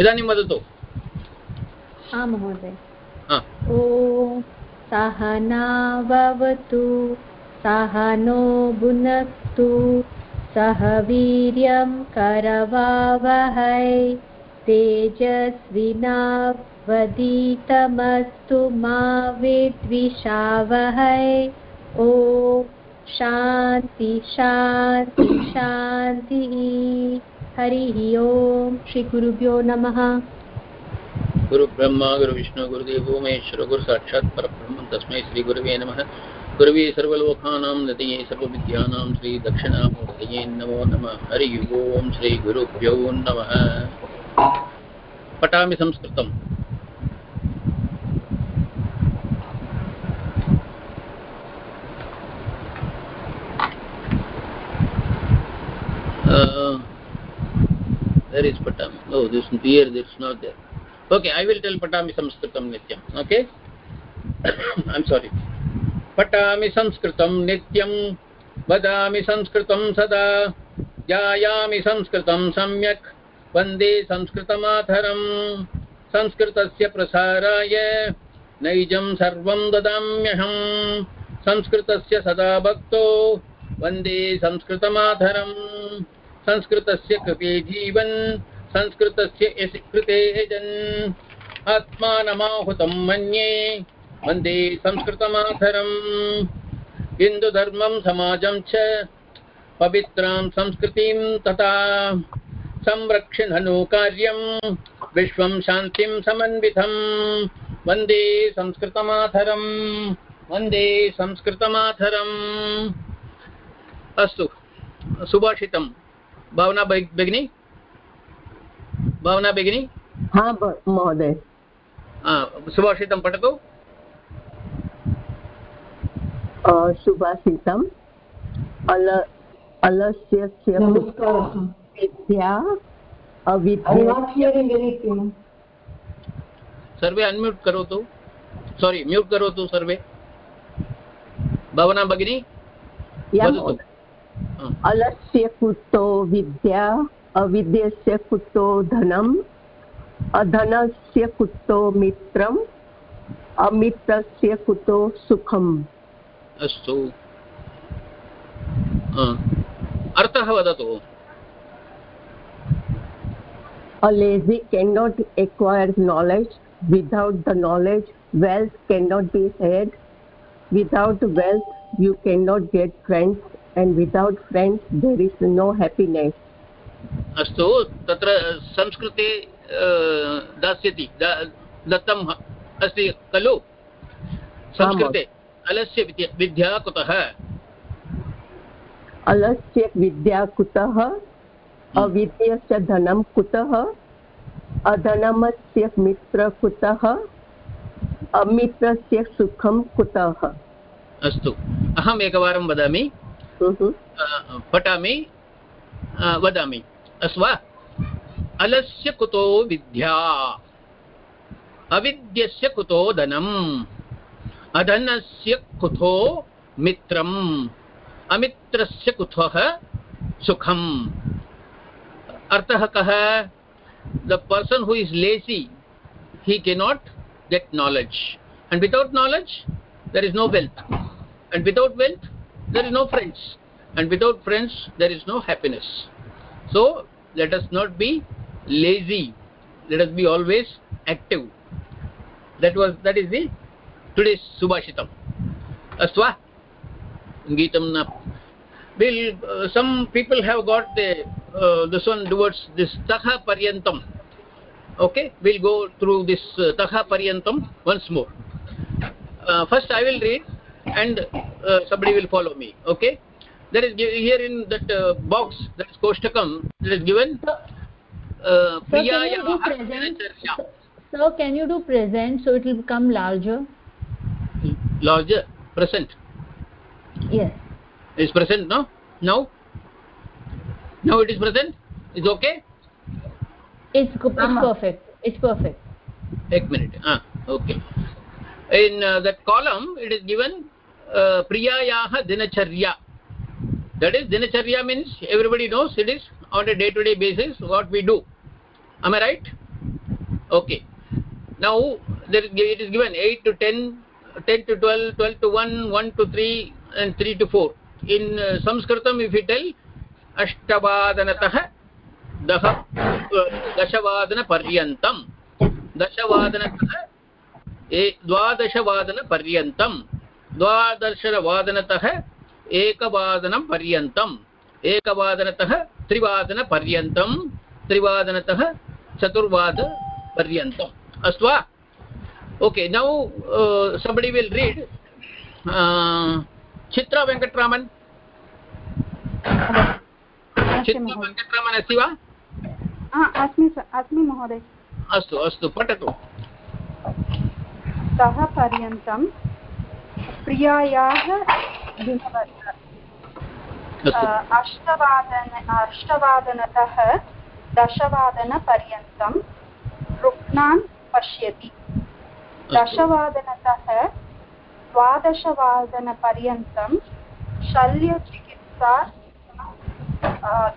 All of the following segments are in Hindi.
इदानीं वदतु। हा महोदय। ॐ सहनावतु सहनो भुनक्तु सह वीर्यं करवावहै तेजस्विनावधीतमस्तु मा विद्विषावहै। ॐ शान्ति शान्ति शान्तिः। हरिः ओम्। श्रीगुरुभ्यो नमः। गुरुब्रह्मा गुरुविष्णु गुरुदेवो महेश्वर गुरु साक्षात् परब्रह्म तस्मै श्रीगुरवे नमः। गुरवे सर्वलोकानां नदये सर्वविद्यानां श्रीदक्षिणामूर्तये नमो नमः। हरिः ओं श्रीगुरुभ्यो नमः। पठामि संस्कृतम्। Uh, there is Patami. Oh, this here, this is not there. Okay, I will tell Patami Sanskritam Nityam. Okay? I'm sorry. पठामि संस्कृतं नित्यं वदामि संस्कृतं सदा जायामि संस्कृतं सम्यक् वंदे संस्कृतमाधरम् संस्कृतस्य प्रसाराय नैजं सर्वं ददाम्यहम् संस्कृतस्य सदा भक्तो वंदे संस्कृतमाधरम् संस्कृतस्य कृते जीवन्, संस्कृतस्य यशि कृते यजन्। आत्मानमाहुतं मन्ये, वंदे संस्कृतमाधरम् हिन्दुधर्मं, समाजं च पवित्रां संस्कृतिं तथा संरक्षणनु कार्यं, विश्वं शान्तिं समन्वितं। वंदे संस्कृतमाधरम् वंदे संस्कृतमाधरम् अस्तु सुभाषितं भावना भगिनी भावना भगिनी हा महोदय। सुभाषितं पठतु सुभाषितम् अल अलस्य विद्या। सर्वे अन्म्यूट् करोतु सारी म्यूट् करोतु सर्वे। भावना भगिनी अलस्य कुतो विद्या अविद्यस्य कुतो धनम् अधनस्य कुतो मित्रम् अमित्रस्य कुतो सुखम् अस्तु अर्थः वदतु A lazy cannot acquire knowledge. Without the knowledge, wealth cannot be had. Without wealth, you cannot get friends. And without friends, there is no happiness. अस्तु तत्र संस्कृते दास्यति दत्तम् अस्ति खलु? संस्कृते अलस्य विद्या कुतः? अलस्य विद्या कुतः? अविद्यस्य धनं कुतः? अधनमस्य मित्र कुतः? अमित्रस्य सुखं कुतः? अस्तु अहम् एकवारं वदामि। पठामि वदामि। अस्व, अलस्य कुतो विद्या, अविद्यस्य कुतो धनम् अधनस्य कुतो मित्रम्, अमित्रस्य कुतः सुखम्। अर्थः कः? The person who is lazy he cannot get knowledge and without knowledge there is no wealth and without wealth there is no friends. And without friends there is no happiness. So let us not be lazy. Let us be always active. That was that is the today's subhashitam. Astva geetam na. Will uh, some people have got the uh, this one towards this taha paryantam. Okay we'll go through this uh, taha paryantam once more. Uh, first i will read and uh, somebody will follow me okay? There is here in that uh, box that is koshtakam that is given. Uh, priyaya so can you do present so it will become larger? Larger? Present? Yes. Is present no? Now? Now it is present? Is okay? It's it's perfect. It's perfect. एक minute. Ah okay. In uh, that column it is प्रियायाः दिनचर्या that is dinacharya means everybody knows it is on a day to day basis what we do um a write okay now it is given eight to ten ten to twelve twelve to one one to three and three to four in Sanskritam if you tell अष्टवादनतः दश दशवादनपर्यन्तं दशवादनतः द्वादशवादनपर्यन्तं द्वादशवादनतः एकवादनं पर्यन्तम्। एकवादनतः त्रिवादनपर्यन्तं त्रिवादनतः चतुर्वादपर्यन्तम् अस्तु वा? Okay now uh, somebody will read uh, Chitra Venkataraman अस्ति वा? अस्मि अस्मि महोदय। अस्तु अस्तु पठतु। सः पर्यन्तं प्रियायाः अष्टवादन अष्टवादनतः दशवादनपर्यन्तं रुग्णान् पश्यति। दशवादनतः द्वादशवादनपर्यन्तं शल्यचिकित्सा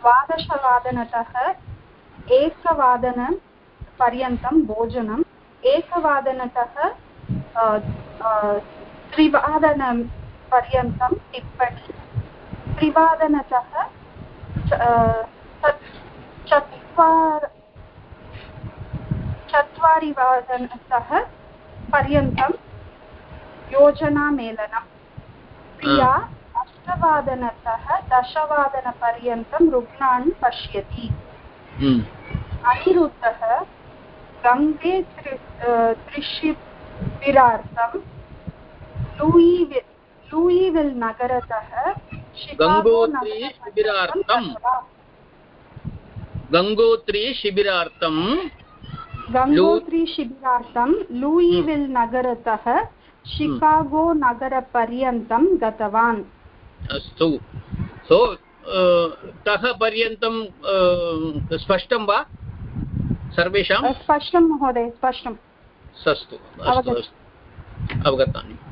द्वादशवादनतः एकवादनपर्यन्तं भोजनम् एकवादनतः त्रिवादनपर्यन्तं टिप्पणी। त्रिवादनतः चत्वार चत्वारिवादनतः पर्यन्तं योजनामेलनं। प्रिया अष्टवादनतः दशवादनपर्यन्तं रुग्णान् पश्यति। अनिरुद्धः गङ्गे त्रिशिबिरार्थं लूयिविल् लूयिविल् नगरतः गङ्गोत्रीशिबिरार्थं गङ्गोत्रीशिबिरार्थं गङ्गोत्रीशिबिरार्थं लूयिविल् नगरतः शिकागो नगरपर्यन्तं गतवान् अस्तु. सो तः पर्यन्तं स्पष्टं वा? सर्वेषां? स्पष्टं महोदय स्पष्टम् अस्तु। अवगतानि।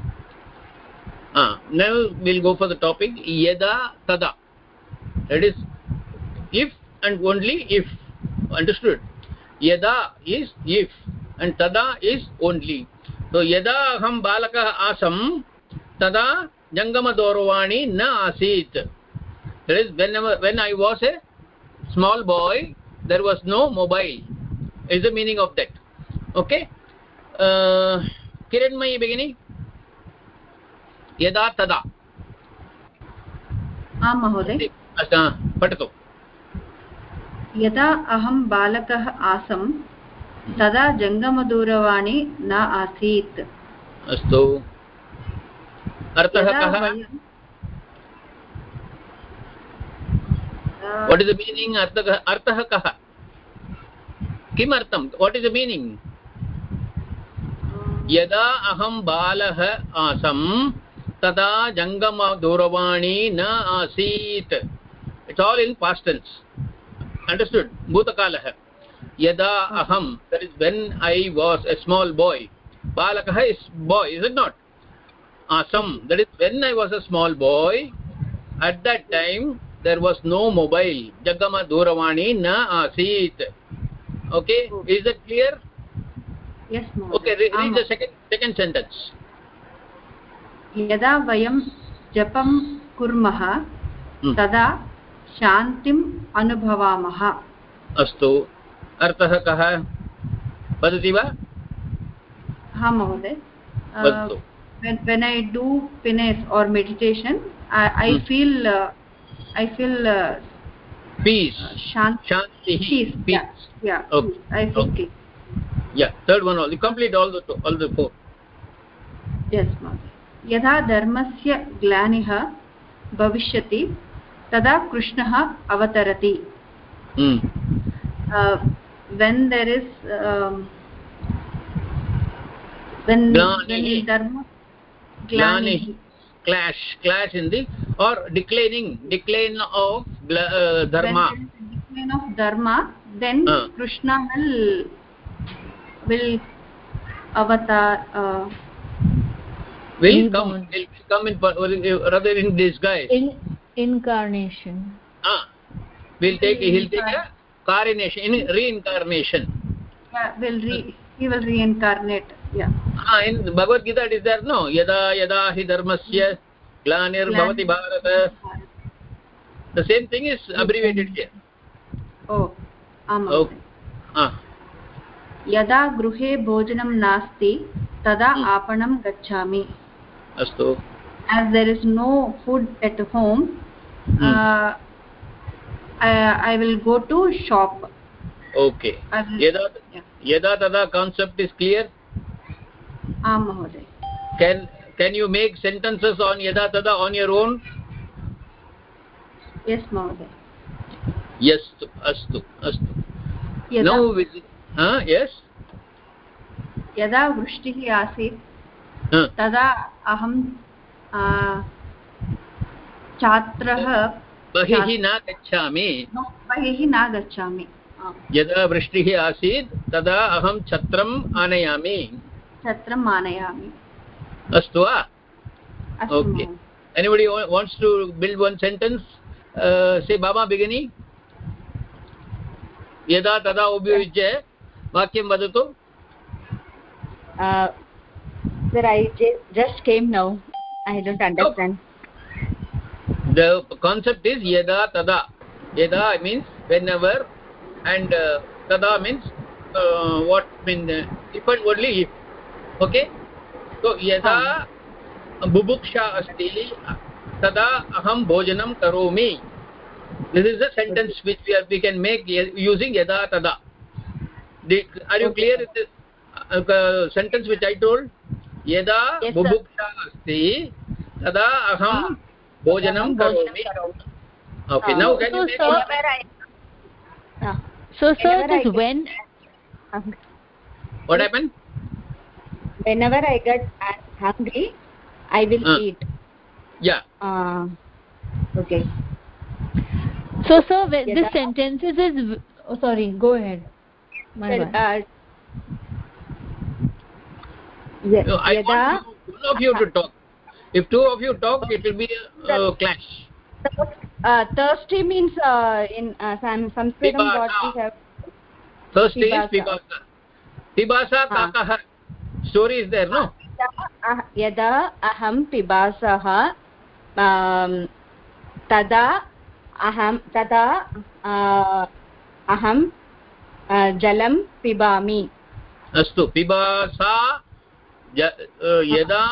Now we'll go for the topic yada tada that is if and only if understood yada is if and tada is only so yada aham balakah asam tada jangamadorvani na asit that is whenever when i was a small boy there was no mobile is the meaning of that okay uh, kiranmayi beginning यदा तदा। आं महोदय। पठतु। यदा अहं बालकः आसं तदा जङ्गमदूरवाणी न आसीत्। अस्तु। अर्थः कः? वाट् इस् द मीनिङ्ग् अर्थः अर्थः कः? किमर्थं वाट् इस् द मीनिङ्ग् यदा अहं बालः आसं तदा जङ्गमदूरवाणी न आसीत्. It's all in past tense understood भूतकालः. यदा अहं that is when I was a small boy बालकः is boy is it not आसं that is when I was a small boy at that time there was no mobile जङ्गमदूरवाणी न आसीत्. Okay is it clear okay read the second second sentence. यदा वयं जपं कुर्मः तदा शान्तिम् अनुभवामः अस्तु अर्थः कः वदति वा हा महोदय when i do penance or meditation i, I hmm. feel uh, i feel uh, peace shant shanti peace, peace. yeah yeah okay. i feel okay. peace yeah third one all complete all the all the four yes ma'am यदा धर्मस्य ग्लानिः भविष्यति तदा कृष्णः अवतरति when there is um, when, when dharma glani clash clash in the or declining decline of uh, dharma decline of dharma then uh. krishna will will avatar uh, will come will come in rather in disguise in incarnation ah will take he'll take a coronation in reincarnation yeah will re he will reincarnate yeah ah in bhagavad gita it is there no yada yada hi dharmasya glanir bhavati bharata the same thing is abbreviated here oh आम् okay ah यदा गृहे भोजनं नास्ति तदा आपणं गच्छामि अस्तु as there is no food at home Hmm. uh, I, I will go to shop okay yada yeah. yada tada concept is clear आं महोदय can can you make sentences on yada tada on your own yes महोदय yes astu astu यदा now with huh yes यदा वृष्टिः आसीत्. तदा अहं छात्रः बहिः न गच्छामि। बहिः न गच्छामि। यदा वृष्टिः आसीत् तदा अहं छत्रम् आनयामि। छत्रम् आनयामि। अस्तु वा? wa- wants to build one sentence? Uh, say baba beginning. यदा तदा उपयुज्य वाक्यं वदतु। Uh, sir, I just came now. I don't understand. No. the concept is yada tada yada means whenever and uh, tada means uh, what mean uh, if and only if okay so yada um. bubuksha asti tada aham bhojanam karomi this is the sentence which we, are, we can make using yada tada the, are you okay. clear with this uh, uh, sentence which i told यदा बुभुक्षा अस्ति तदा अहं भोजनं करोमि। okay now can you so, sir, so this when what happened? Whenever i get hungry i will ah. eat. Yeah. Ah. Okay. So sir this sentences is oh, sorry go ahead. My No, I want you, one of you to talk. If two of you talk, it will be a uh, clash. uh, thirsty means uh, in uh, San- Sanskritam what we have Thursday is Pibasa. Pibasa. Ah. kakah. Story is there, no? यदा अहं पिबासः तदा अहं तदा अहं जलं पिबामि अस्तु पिबासा अ, यदा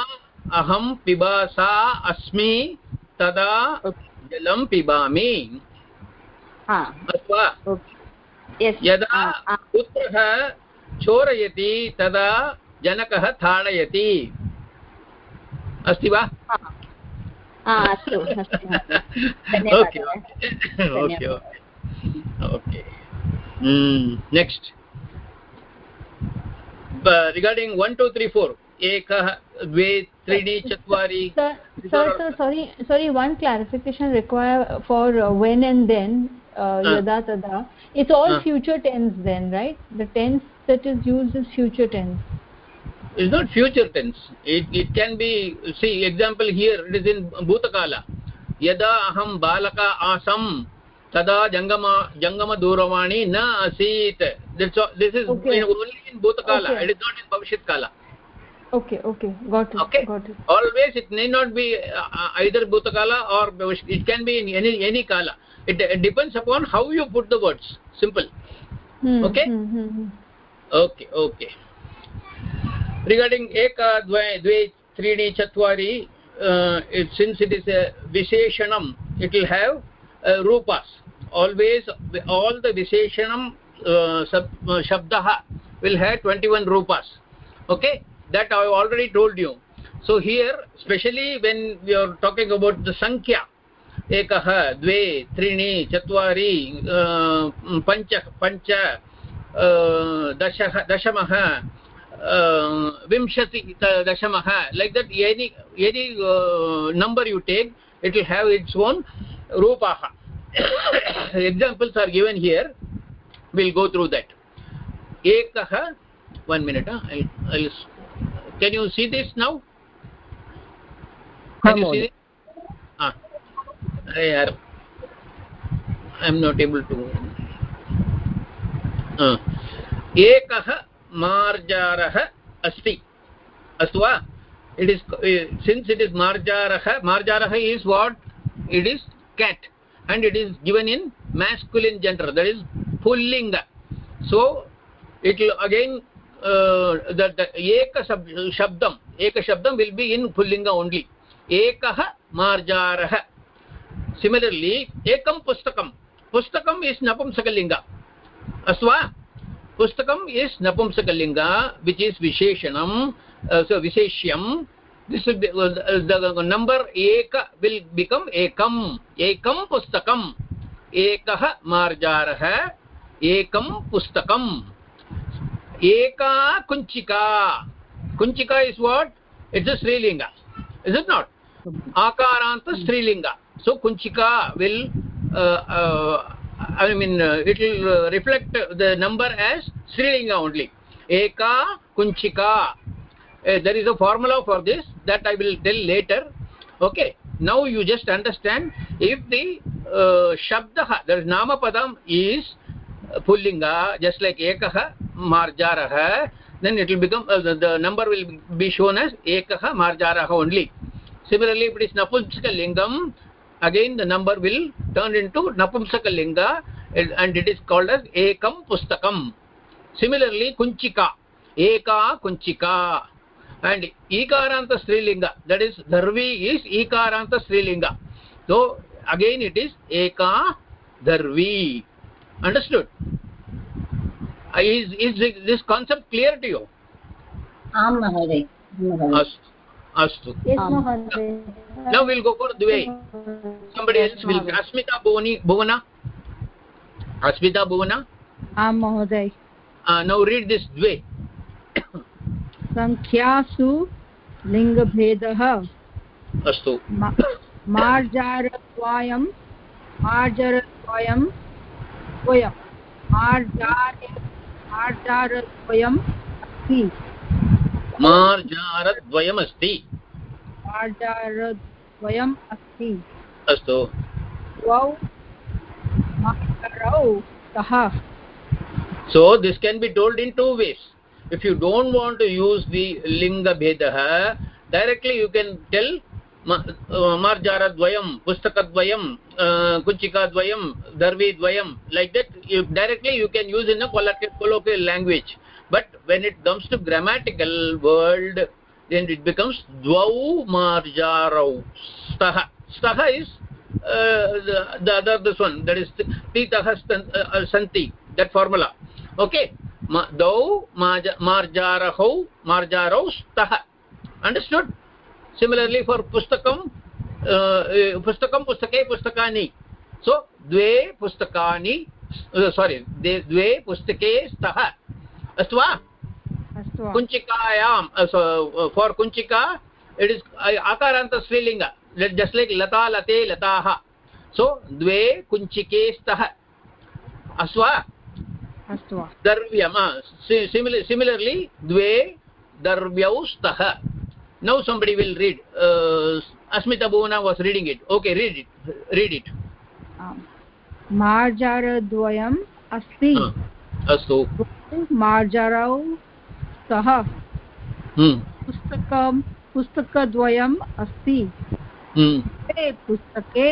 अहं पिबासा अस्मि तदा जलं पिबामि। हा। अस्तु वा ओके। यस् यदा पुत्रः चोरयति तदा जनकः ताडयति अस्ति वा? अस्तु okay mm, next. Uh, regarding 1 2 3 4 एकः द्वे त्रीणि चत्वारि one clarification require for uh, when and then uh, Ah. yada tada it's all Ah. future tense then right that is used is future tense is not future tense it it can be see example here it is in bhutakala यदा अहं बालका आसम् तदा जङ्गम जङ्गमदूरवाणी न आसीत् this is Okay. in, only in bhutakala Okay. it is not in bhavishit kala okay okay got it okay got it always it need not be uh, either bhutakala or it can be in any any kala it, it depends upon how you put the words simple hmm, Okay. hmm, hmm, hmm. okay okay regarding eka dve dve त्रीणि चत्वारि uh, it, since it is a visheshanam it will have uh, rupas always all the visheshanam uh, sab, uh, shabdah will have 21 rupas okay that i already told you so here especially when we are talking about the sankhya एकः द्वे त्रीणि चत्वारि अ, पञ्च पञ्च अ, दशः दशमः विंशति दशमः that any any uh, number you take it will have its own rupaha examples are given here we'll go through that ekah one minute huh? I'll, I'll, can you see this now can you see this ah यार I am not able to एकः मार्जारः अस्ति अस्तु वा it is since it is मार्जारः मार्जारः is what it is cat and it is given in masculine gender that is pullinga so it will again एकशब्दम् एकशब्दं विल् बि इन् पुल्लिङ्ग ओन्लि एकः मार्जारः सिमिलर्लि एकं पुस्तकं पुस्तकम् इस् नपुंसकलिङ्ग अस्तु वा पुस्तकम् इस् नपुंसकलिङ्ग विच् इस् विशेषणं विशेष्यं दिस् नम्बर् एक विल् बिकम् एकम् एकं पुस्तकम् एकः मार्जारः एकं पुस्तकम् eka kunchika kunchika is what it's a strilinga is it not akaranta strilinga so kunchika will uh, uh, i mean uh, it will uh, reflect the number as strilinga only eka kunchika uh, there is a formula for this that i will tell later okay now you just understand if the uh, shabdah there is nama padam is uh, pullinga just like ekah marjarah then it will become uh, the, the number will be shown as ekah marjarah only similarly if it is napumsaka lingam again the number will turn into napumsaka linga and it is called as ekam pustakam similarly kunchika eka kunchika and ikaranta strilinga that is dharvi is ikaranta strilinga so again it is eka dharvi understood uh, is is this concept clear to you आम् महोदय astu astu yes Um, mahoday now we'll go for dve somebody else will asmita bhuvani bhuvana asmita bhuvana आं महोदय uh, now read this dve सङ्ख्यासु लिङ्गभेदः astu मा- मार्जारद्वयं मार्जारद्वयं द्वयं मार्जार मार्जारद्वयम् अस्ति मार्जारद्वयम् अस्ति मार्जारद्वयम् अस्ति अस्तु द्वौ मार्जारौ स्तः so this can be told in two ways if you don't want to use the linga bhedah directly you can tell marjara dvayam pustaka dvayam dvayam darvi dvayam like that you, directly you can use in a colloquial language but when it comes to grammatical world then it becomes dvau marjarau staha staha is uh, the, the other this one that is titah uh, santi that formula okay दौ मार्जारहौ मार्जारौ स्तः understood similarly for pustakam पुस्तकं पुस्तके पुस्तकानि। सो द्वे पुस्तकानि सोरि द्वे पुस्तके स्तः। अस्तु वा? कुञ्चिकायां फोर् कुञ्चिका इट् इस् आकारान्तस्त्रीलिङ्ग जस्ट् लैक् लता लते लताः। सो द्वे कुञ्चिके स्तः। अस्तु वा? दर्व्यं सिमिलर्लि द्वे दर्व्यौ स्तः। now somebody will read uh, asmita bhuvana was reading it okay read it read it आम् मार्जारद्वयम् अस्ति uh, अस्तु मार्जारौ स्तः hmm पुस्तकं पुस्तकद्वयम् अस्ति hmm ते पुस्तके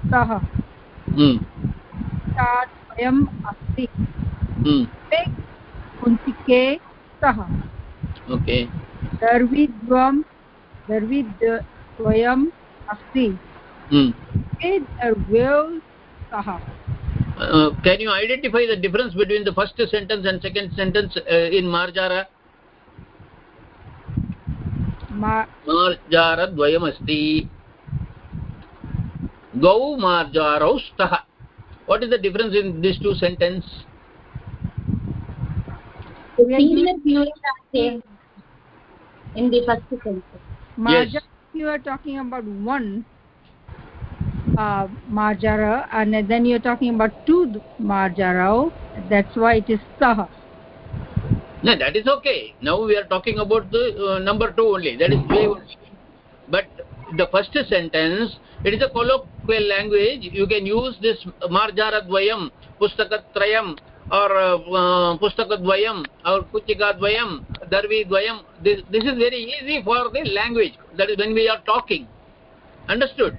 स्तः hmm ताद्वयम् अस्ति hmm ते कुञ्चिके स्तः okay दर्विद्वं दर्विद्वयम् अस्ति hmm ते uh, can you identify the difference between the first sentence and second sentence uh, in marjara मा- मार्जारद्वयम् अस्ति द्वौ मार्जारौ स्तः what is the difference in these two sentence The senior viewers are same in the first sentence. Marjara, you are talking about one uh, marjara and then you're talking about two marjarao that's why it is stah no that is okay now we are talking about the uh, number 2 only that is dve only but the first sentence it is a colloquial language you can use this marjaradvayam pustakatrayam or uh, uh, pustakadvayam or kuchikadvayam darvidvayam this this is very easy for the language that is when we are talking understood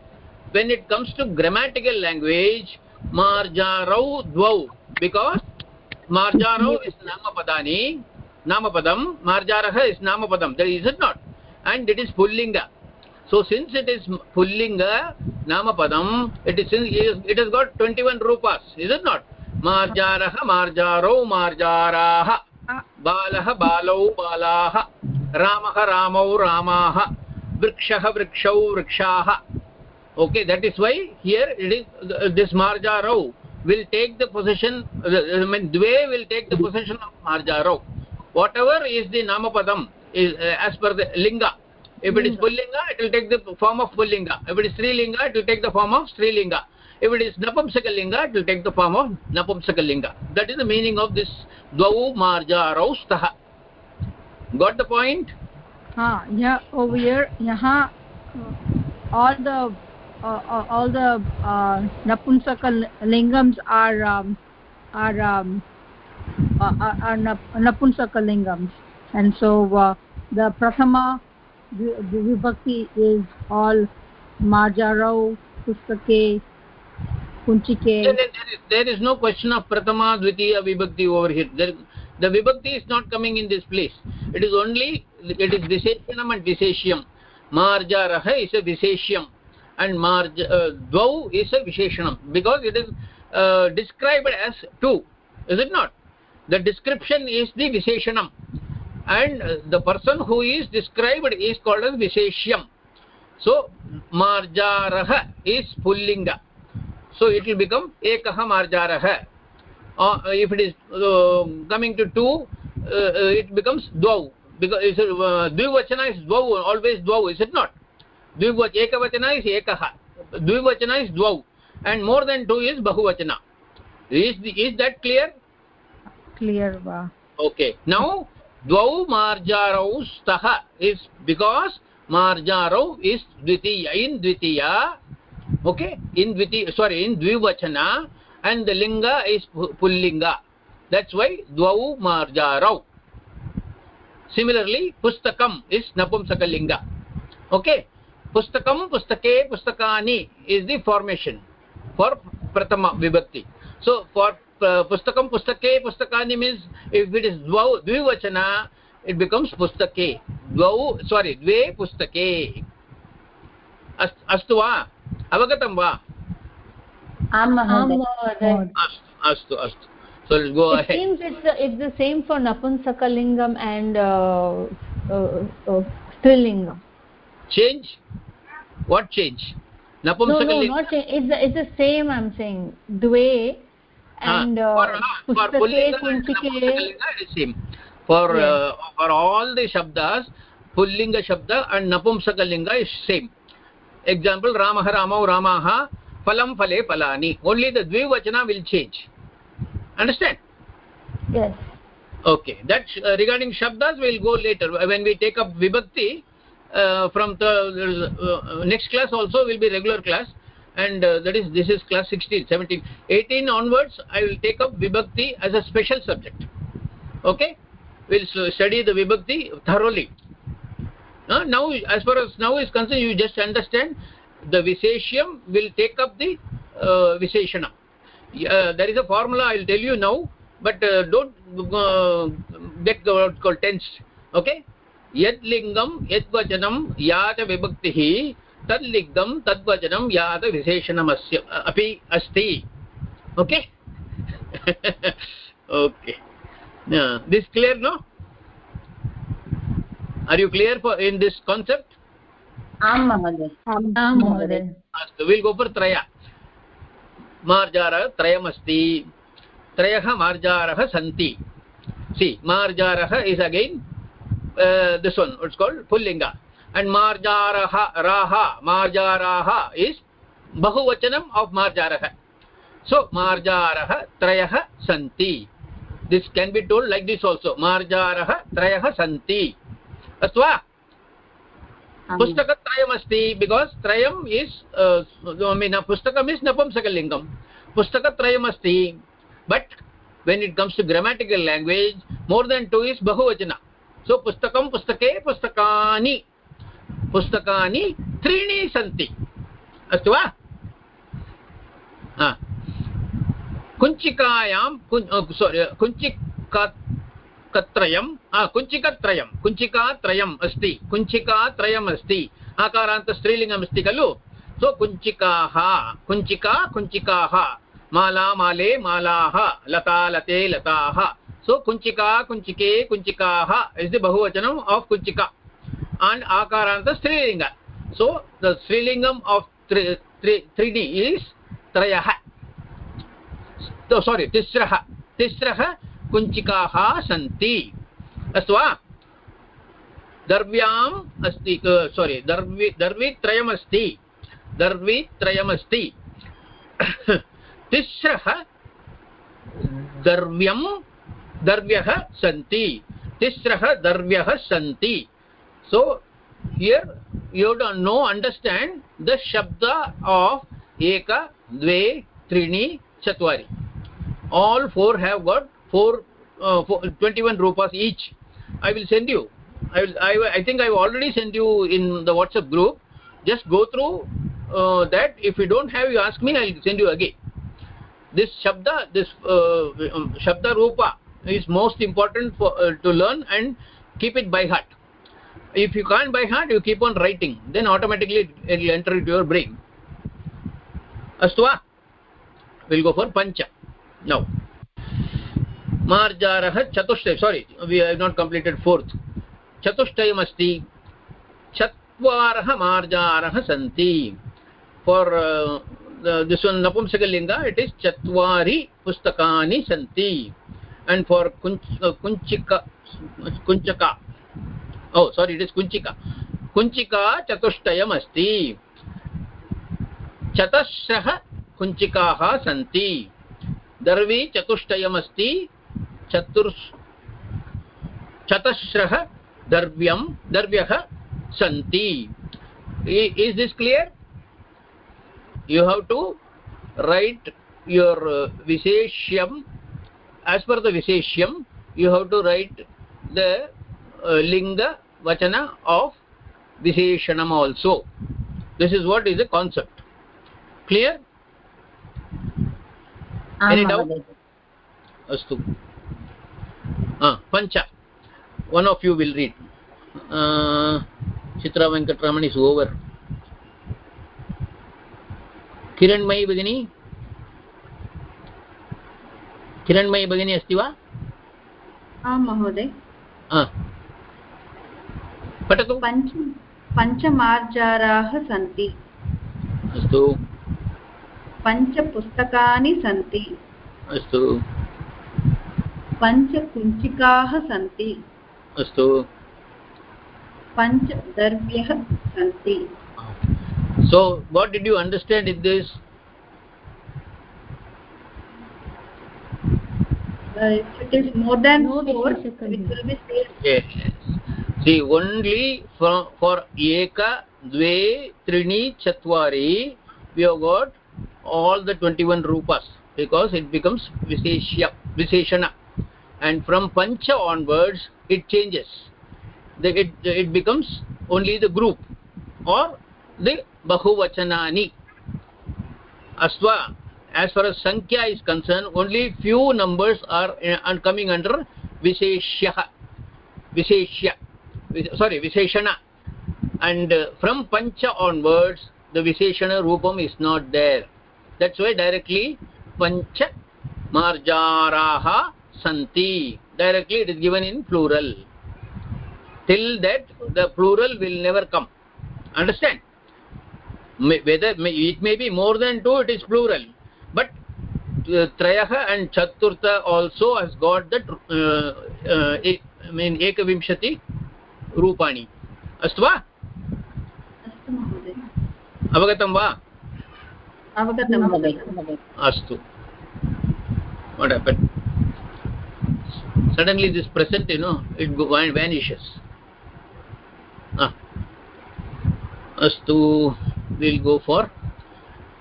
when it comes to grammatical language marjarau dvau because marjarau is namapadani namapadam marjarah is namapadam that is it not and it is pullinga so since it is pullinga namapadam it is it has got 21 rupas is it not मार्जारः मार्जारौ मार्जाराः बालः बालौ बालाः रामः रामौ रामाः वृक्षः वृक्षौ वृक्षाः okay that is why here it is uh, this marjarau will take the position uh, i mean dve will take the position of marjarau whatever is the namapadam is uh, as per the linga if it is pullinga it will take the form of pullinga if it is strilinga it will take the form of strilinga if it is napumsakalinga it will take the form of napumsakalinga that is the meaning of this dvau marjarau stah got the point? Ha yeah over here yaha all the uh, uh, all the uh, napumsaka lingams are um, are um, uh, are, are napumsaka lingams and so uh, the prathama vibhakti is all marja marjarau pustake kunchike there, there, there is no question of prathama dvitiya vibhakti over here there, the vibhakti is not coming in this place it is only it is visheshanam and visheshyam marjarah is a visheshyam and marj uh, dvau is a visheshanam because it is uh, described as two is it not the description is the visheshanam and uh, the person who is described is called as visheshyam so marjarah is pullinga so it will become ekah marjarah uh, if it is uh, coming to two uh, it becomes dvau because it's uh, dvivachana is dvau always dvau is it not dvivach ekavachana is ekah dvivachana is dvau and more than two is bahuvachana is the, is that clear clear va okay now dvau marjarau stah is because marjarau is dvitiya in dvitiya okay in dvitiya sorry in dvivachana and the linga is pullinga that's why dvau marjarau similarly pustakam is napumsaka linga okay pustakam pustake pustakani is the formation for prathama vibhakti so for uh, pustakam pustake pustakani means if it is dvau dvivachana it becomes pustake dvau sorry dve pustake अस्तु वा अवगतं वा आं महोदय अस्तु अस्तु so let's go it ahead seems it's the, it's the same for napunsakalingam and uh, uh, uh, strilingam change what change no no napumsakalingam not change it's the, it's the same i'm saying dve and uh, for, for pustake pullinga and kunchike napumsakalinga it is same for Yes. uh, for all the shabdas pullinga shabda and napumsakalinga is same example ramah ramau ramaha phalam phale phalani only the dvivachana will change. Understand? Yes. Okay. That uh, regarding shabdas we'll go later. When we take up vibhakti uh, from the uh, next class also will be regular class. And uh, that is this is class 16 17 18 onwards i will take up vibhakti as a special subject. Okay? We'll study the vibhakti thoroughly uh, now as far as now is concerned you just understand the viseshyam will take up the uh, viseshana uh, there is a formula i'll tell you now but uh, don't uh, get called tense okay यद् लिङ्गं यद्वचनं यात विभक्तिः तद्लिङ्गं तद्वचनं यात विशेषणमस्य अपि अस्ति okay okay this clear no are you clear for in this concept आं महोदय अस्तु विल् गो फर् त्रय मार्जारः त्रयमस्ति त्रयः मार्जारः सन्ति सि मार्जारः is again this one it's called pullinga and marjaraha raha marjaraha is bahuvachanam of marjarah so marjarah trayah santi this can be told like this also marjarah trayah santi अस्तु वा पुस्तकत्रयमस्ति बिकास् त्रयम् इस् मीन् पुस्तकम् इस् नपुंसकलिङ्गं पुस्तकत्रयमस्ति but when it comes to grammatical language more than two is bahuvachana so pustakam pustake pustakani pustakani त्रीणि सन्ति अस्तु वा कुञ्चिकायां कुञ्चिका कत्रयं कुञ्चिकत्रयं कुञ्चिकात्रयम् अस्ति कुञ्चिकात्रयम् अस्ति आकारान्त स्त्रीलिङ्गम् अस्ति खलु? सो कुञ्चिकाः कुञ्चिका कुञ्चिकाः माला माले मालाः लता लते लताः। सो कुञ्चिका कुञ्चिके कुञ्चिकाः इस् दि बहुवचनम् आफ् कुञ्चिका and akaranta strilinga so the strilingam of tri, tri, tridi is trayah so tisrah tisrah कुञ्चिकाः सन्ति। अस्तु वा? दर्व्याम् अस्ति सोरि दर्वि दर्वित्रयमस्ति दर्वित्रयमस्ति तिस्रः दर्व्यं दर्व्यः सन्ति। तिस्रः दर्व्यः सन्ति। So here you know understand the shabda of एक द्वे त्रीणि चत्वारि all four have got four, uh, four 21 rupas each. I will send you. I, will, I, I think i have already sent you in the whatsapp group. Just go through uh, that. If you don't have you ask me i'll send you again. This shabda this uh, um, shabda rupa is most important for uh, to learn and keep it by heart. If you can't by heart you keep on writing. Then automatically it will enter into your brain. Astuva. we'll go for pancha. Now मार्जारः चतुष्टय sorry we have not completed fourth चतुष्टयमस्ति। चत्वारः मार्जारः सन्ति। For this one napumsakalinga it is चत्वारि पुस्तकानि सन्ति। And for kunchika kunchaka oh sorry, it is kunchika kunchika chatushtayam asti चतस्रः कुञ्चिकाः सन्ति। दर्वी चतुष्टयमस्ति। चतुश्रः द्रव्यं दर्व्य सन्ति. Is this clear you have to write your विशेष्यम् as per the विशेष्यं you have to write the lingavachana of विशेषणम् also this is what is clear concept clear अस्तु pancha one of you will read. Uh, chitra venkatraman is over Kiranmayi भगिनी? किरण्मयी भगिनी अस्ति वा? आं महोदय। पठतु। पञ्च पञ्चमार्जाराः सन्ति। अस्तु। पञ्चपुस्तकानि सन्ति। अस्तु। पञ्चकुञ्चिकाः सन्ति अस्तु पञ्चद्रव्यः सन्ति so what did you understand in this uh, if it is more than No four vishesha it will be said yes see only for for eka dve trini chatvari we have got all the 21 rupas because it becomes visheshya visheshana and from pancha onwards it changes. The, it it becomes only the group or the bahuvachanani. Aswa as far as sankhya is concerned only few numbers are, uh, coming under visheshya. Visheshya. Sorry visheshana. And uh, from pancha onwards the visheshana rupam is not there. That's why directly pancha marjaraha santi directly it is given in plural till that the plural will never come understand whether it may be more than two it is plural but uh, trayah and chaturtha also has got that uh, uh, I mean ekavimshati रूपाणि अस्तु वा अवगतं वा अवगतं अस्तु suddenly this present you know it vanishes. Ah. To, we'll go for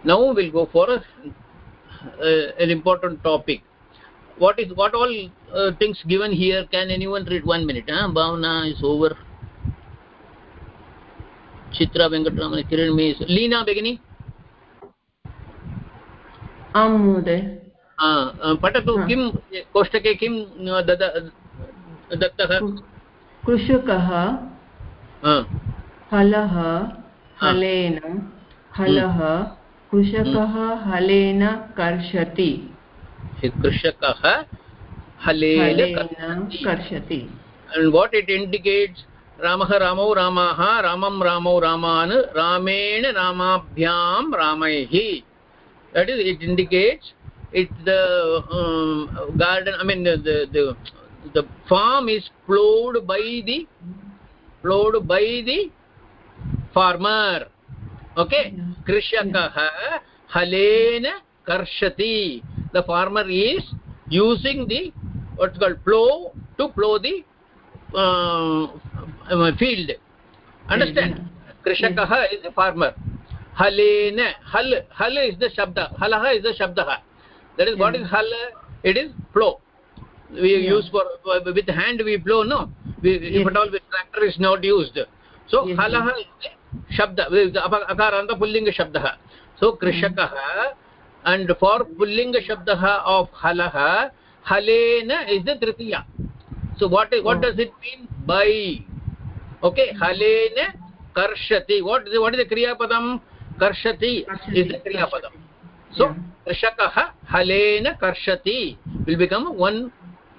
now we'll go for a, uh, an important topic. What is what all uh, things given here can anyone read? One minute huh? bhavana is over. Chitra venkatramana kiran me lina begini am mohoday पठतु किं कोष्टके किं दद दत्तः कृषकः हलः हलेन हलः कृषकः हलेन कर्षति कृषकः हलेन कर्षति and what it indicates ramah ramau ramaah ramam ramau raman ramen ramabhyam ramaihi that is it indicates it the um, garden i mean the, the the the farm is plowed by the plowed by the farmer okay krishakah halena karshati the farmer is using the what's called plow to plow the uh, field understand yeah. krishakah yeah. is the farmer halena hal hal is the shabda halaha is the shabda that is what is hal it is plow we yeah. use for with hand we blow no we, yes. if at all with tractor is not used so is the shabda akaranta pullinga shabda so krishakah and for pullinga shabda of halaha halena is the tritiya so what what oh. does it mean by okay halena karshati what is what is the kriya padam karshati is the kriya padam so krishakah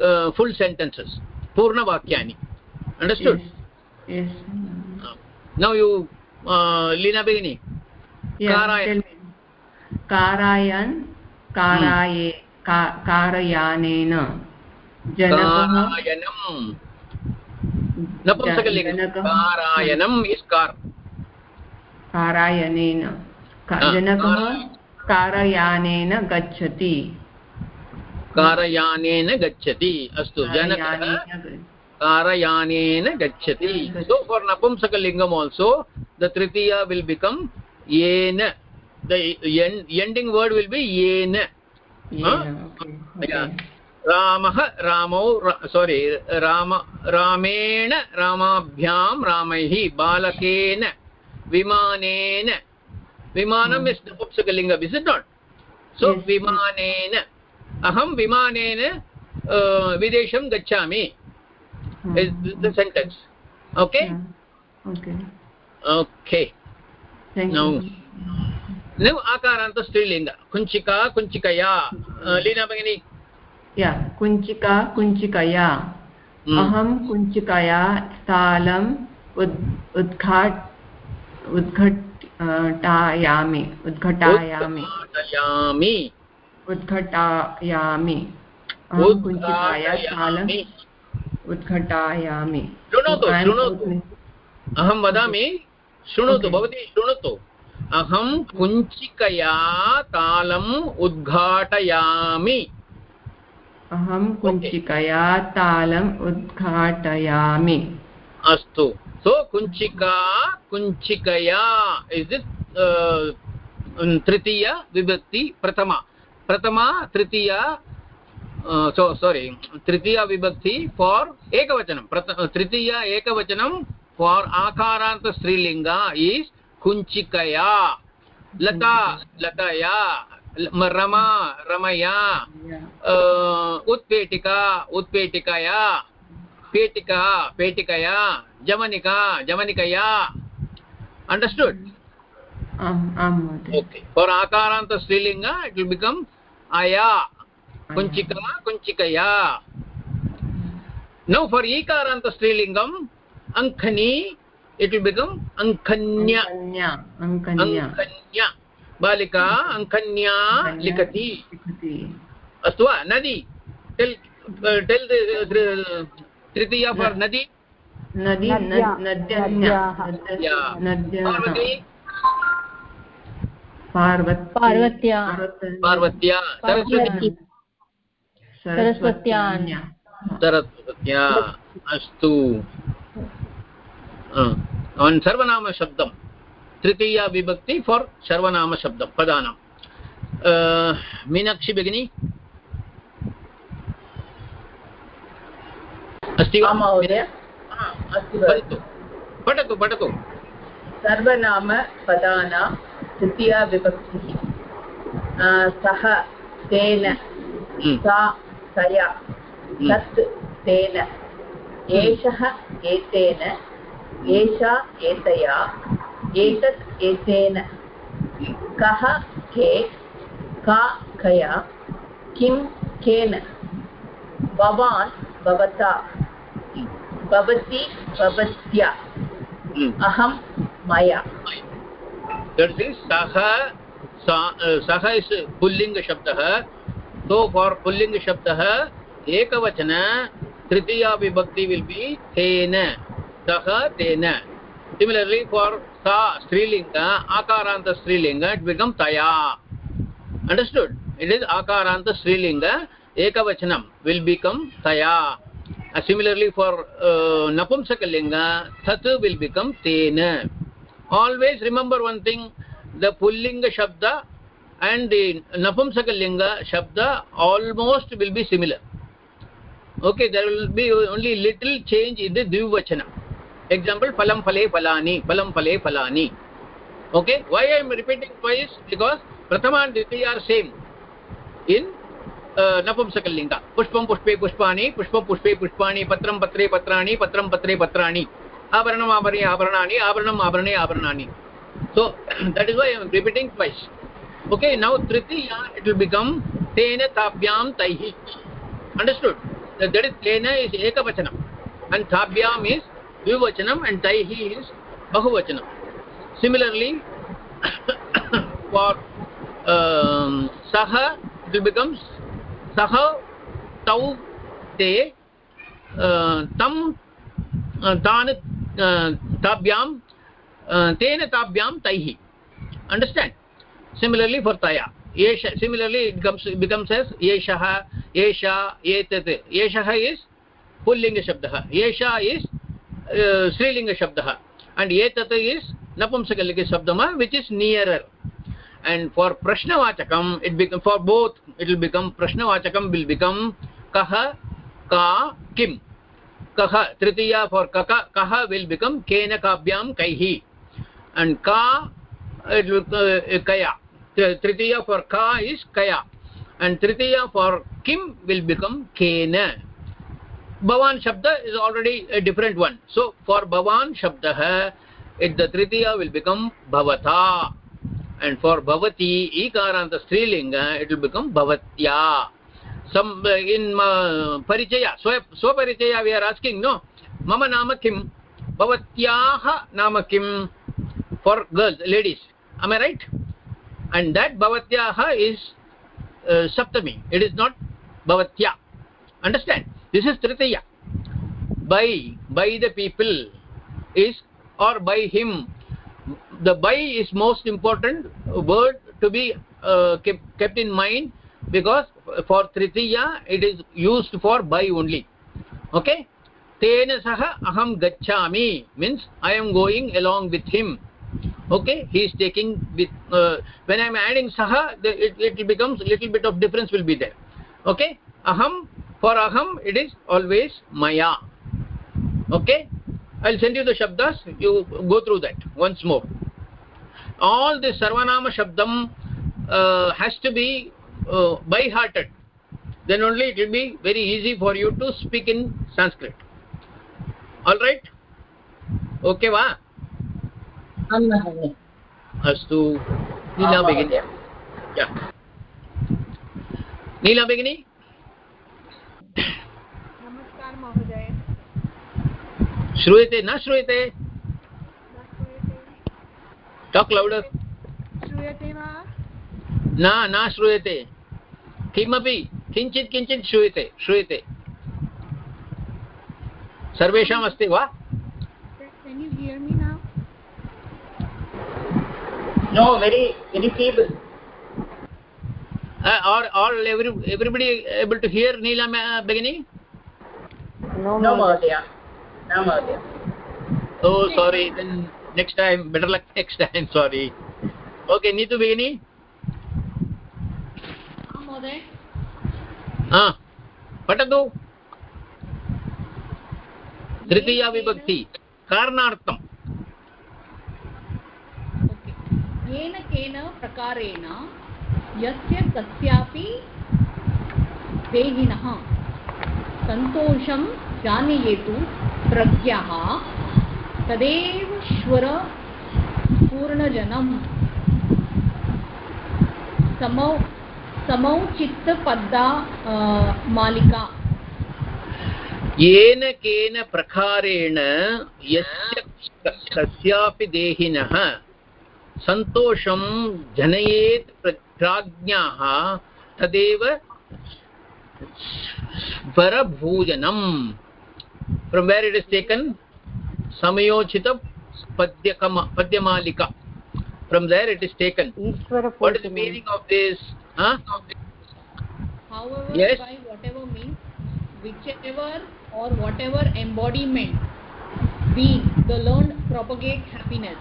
uh, purna vakyani understood yes, yes. Uh, now you uh, lina begini yeah, karayan karayan karaye hmm. karayanena janakam नपुंसकलिङ्गं कारायनम् इस् कार् कारायनेन जनकः कारयानेन गच्छति कारयानेन गच्छति अस्तु जनकः कारयानेन गच्छति the tritiya will become yena the end, ending word will be yena yeah, okay. okay. रामः रामौ सोरि राम रामेण रामाभ्यां रामैः बालकेन विमानेन विमानम् इस् उपसकलिङ्गम् इस् इट् नाट् सो विमानेन अहं विमानेन विदेशं गच्छामि। Sentence okay okay now now akaranta strilinga कुञ्चिका कुञ्चिकया लीना भगिनी या कुञ्चिका कुञ्चिकया अहं कुञ्चिकया स्थालम् उद् उद्घाट् उद्घटायामि। उद्घटायामि। उद्घटायामि। स्थालम् उद्घटायामि। शृणोतु शृणोतु। अहं वदामि शृणोतु भवती शृणोतु। अहं कुञ्चिकया तालम् उद्घाटयामि। अहं कुञ्चिकया तालम् उद्घाटयामि। अस्तु। सो कुञ्चिका कुञ्चिकया इस् तृतीय विभक्ति, प्रथमा। प्रथमा, तृतीया सो सोरि तृतीया विभक्ति फार् एकवचनं। तृतीया एकवचनं फार् आकारान्त स्त्रीलिङ्ग इस् कुञ्चिकया लता, लतया रमा, रमया उत्पेटिका, उत्पेटिकया, पेटिका, पेटिकया जमनिका जमनिकया understood um um okay for akaranta strilinga it will become aya kunchika kunchikaya now for ikaranta strilingam ankhani it will become ankhanya ankhanya ankhanya बालिका अङ्कन्या लिखति अस्तु वा नदी टेल् टेल् तृतीया फार् नदी नदी पार्वत्या। पार्वत्या। सरस्वती सरस्वत्या। अस्तु। सर्वनामशब्दं तृतीया विभक्ति फार् सर्वनामशब्दं पदानां मीनाक्षी भगिनी। अस्ति वा? महोदय। अस्ति वदतु पठतु पठतु। सर्वनामपदानां तृतीया विभक्तिः। सः तेन हम्म, सा तया तत् तेन। एषः एतेन। एषा एतया। एतत् एतेन। कः के का कया। किं केन। भवान् भवता। भवति भवत्या। hmm. अहं मया। सः सः इस् पुल्लिङ्गशब्दः सो फार् पुल्लिङ्गशब्दः एकवचन तृतीयाविभक्ति विल् बि तेन सः तेन। सिमिलर्लि फार् सा स्त्रीलिङ्ग आकारान्तस्त्रीलिङ्ग इट् बिकम् तया। अण्डर्स्टुड् इट् इस् आकारान्तस्त्रीलिङ्ग एकवचनं विल् बिकम् तया। Similarly for uh, napumsakalinga tat will become tena always remember one thing the pullinga shabda and the napumsakalinga shabda almost will be similar okay there will be only little change in the dvivachana example phalam phale phalani phalam phale phalani okay why i am repeating twice because prathama and dvitiya are same in napumsakalinga. पुष्पं पुष्पे पुष्पाणि, पुष्पं पुष्पे पुष्पाणि, पत्रं पत्रे पत्राणि, पत्रं पत्रे पत्राणि। आभरणम् आभरणे आभरणानि आभरणम् आभरणे आभरणानि so that is why I okay now tritiya it will become तेन ताभ्यां तैः अण्डर्स्टुड् दट् इस् तेन इस् एकवचनम् अण्ड् ताभ्याम् इस् द्विवचनं अण्ड् तैः इस् बहुवचनं सिमिलर्लि फार् सः इट् विल् बिकम्स् सः तौ ते तं तान् ताभ्यां तेन ताभ्यां तैः। अण्डर्स्टाण्ड् सिमिलर्लि फोर् तया एष similarly it comes becomes as एषः एषा एतत् एषः इस् पुल्लिङ्गशब्दः एषा इस् श्रीलिङ्गशब्दः अण्ड् एतत् is नपुंसकलिङ्गशब्दः which is nearer and for prashnavachakam it become for both it will become prashnavachakam will become kah ka kim kah tritiya for kaka kah will become kena kabhyam kaihi and ka it will uh, kaya tritiya for ka is kaya and tritiya for kim will become kena bhavan shabda is already a different one so for bhavan shabdah it the tritiya will become bhavata and for bhavati ikaranta strilinga it will become bhavatya some uh, in uh, parichaya swa swaparichaya we are asking no? Mama nama kim? Bhavatyah nama kim? For girls ladies. Am i right? And that bhavatyah is uh, saptami. It is not bhavatya understand? This is tritiya. By by the people is or by him the by is most important word to be uh, kept, kept in mind because for tritiya it is used for by only. Okay? Tena saha aham gachami means i am going along with him. Okay? He is taking with uh, when i am adding saha it, it becomes little bit of difference will be there. Okay? Aham for aham it is always maya. Okay? I'll send you the shabdas. You go through that once more all this sarvanama shabdam uh, has to be uh, by hearted then only it will be very easy for you to speak in sanskrit all right okay va अस्तु नीला भगिनी या नीला भगिनी नमस्कार महोदय श्रूयते न श्रूयते टाक् लौडर् श्रूयते वा न न श्रूयते किमपि किञ्चित् किञ्चित् श्रूयते श्रूयते सर्वेषाम् अस्ति वा no very very feeble uh, or all every, everybody able to hear Neela uh, Begini? No, no mahodaya no mahodaya Oh, sorry. Then next time, better luck next time. Sorry. Okay, Neetu Begini? महोदय Ah, पठतु तृतीया विभक्ति कारणार्थम् येन केन प्रकारेण यस्य कस्यापि देहिनः सन्तोषं जानीयेतु प्रज्ञः तदेव श्वर पूर्णजनं समौ समौचित्तपद्दा अ, मालिका। येन केन प्रकारेण यस्य कस्यापि देहिनः सन्तोषं जनयेत् प्राज्ञाः तदेव स्वरभोजनम्। From where it is taken समयोचित पद्यकम पद्यमालिका from there it is taken what is meaning of this however Yes. by whatever means whichever or whatever embodiment being the learned propagate happiness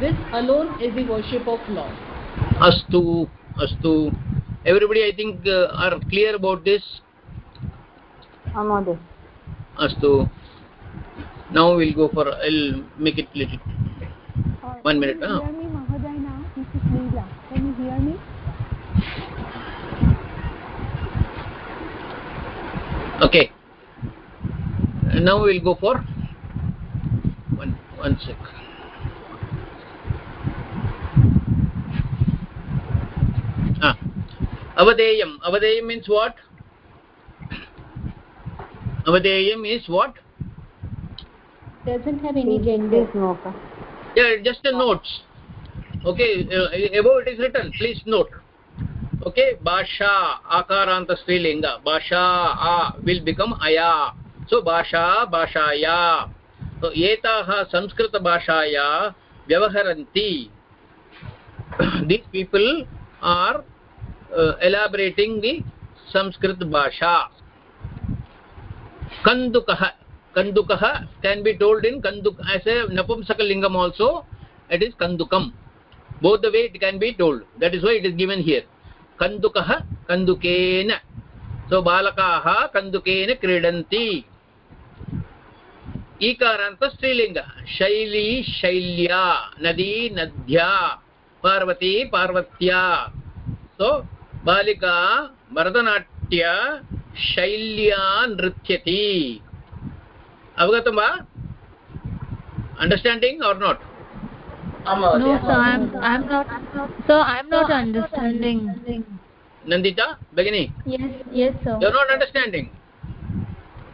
this alone is the worship of lord अस्तु अस्तु everybody i think uh, are clear about this महोदय astu now we'll go for i'll make it little. One minute huh? hear me? Mahoday now this is leela. Can you hear me? Okay. Now we'll go for one one sec. Ah. Avadeyam. Avadeyam means what? Avadeyam is what doesn't have any gender yeah just a notes okay uh, above it is written please note okay basha akaranta strilinga basha a will become aya so basha bashaya so etaha sanskrit bhashaya vyavaharanti these people are uh, elaborating the sanskrit bhasha kandukah kandukah can be told in kanduk as a napumsaka lingam also it is kandukam both the way it can be told that is why it is given here kandukah kandukena so balakaah kandukena kridanti ईकारान्त स्त्रीलिङ्ग शैली शैल्या नदी नद्या पार्वती पार्वत्या सो बालिका भरतनाट्य शैल्या नृत्यति अवगतं वा अण्डर्स्टाण्डिङ्ग् आर् नोट् नन्दिता भगिनि your not understanding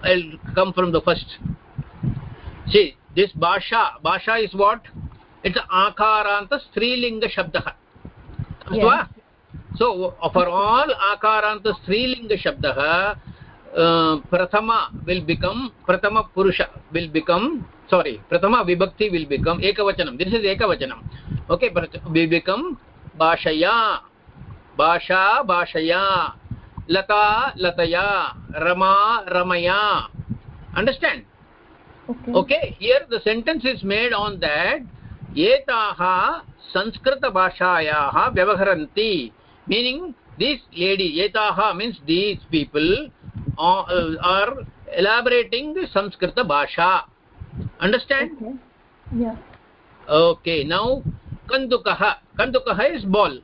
I come from the first see this भाषा भाषा इस् वाट् इट्स् आकारान्त स्त्रीलिङ्गशब्दः अस्तु वा सो फर् आल् आकारान्त स्त्रीलिङ्गशब्दः prathama will become prathama purusha will become sorry prathama vibhakti will become ekavachanam this is ekavachanam okay will become bhashaya भाषा भाषया लता लतया Rama ramaya understand okay okay here the sentence is made on that etaha sanskrit bhashayaah vyavaharanti meaning this lady etaha means these people are, are elaborating the sanskrit bhasha understand okay yeah okay now kandukah kandukah is ball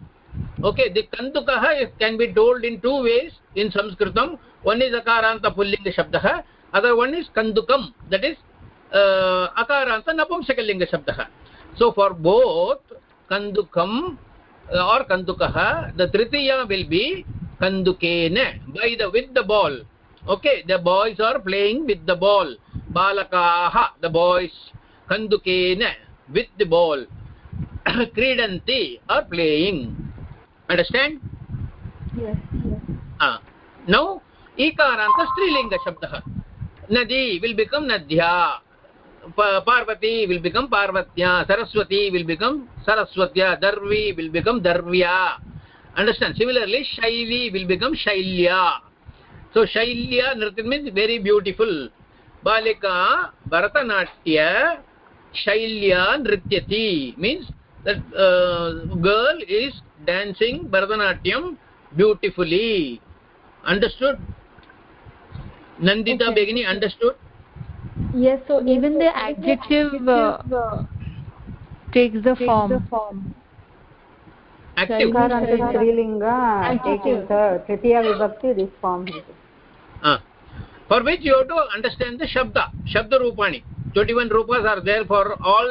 okay the kandukah is, can be told in two ways in sanskritam one is akaranta pullinga shabdah other one is kandukam that is uh, akaranta napumsakalinga shabdah so for both kandukam uh, or kandukah the tritiya will be kandukena by the with the ball okay the boys are playing with the ball balakaah the boys kandukena with the ball kridanti are playing understand yes yes ah now ikaranta strilinga shabdah nadi will become nadhya Pa- parvati will become parvatya saraswati will become saraswatya darvi will become darvya understand similarly shaili will become shailya so shailya nritya means very beautiful balika bharatanaट्य shailya nrityati means that uh, girl is dancing bharatanatyam beautifully understood nandita Okay. begini understood yes so even the adjective uh, takes the form active Karanta Strilinga the Tritiya Vibhakti this form. Ah. for which you have to understand the shabda shabda rupani 21 rupas are there for all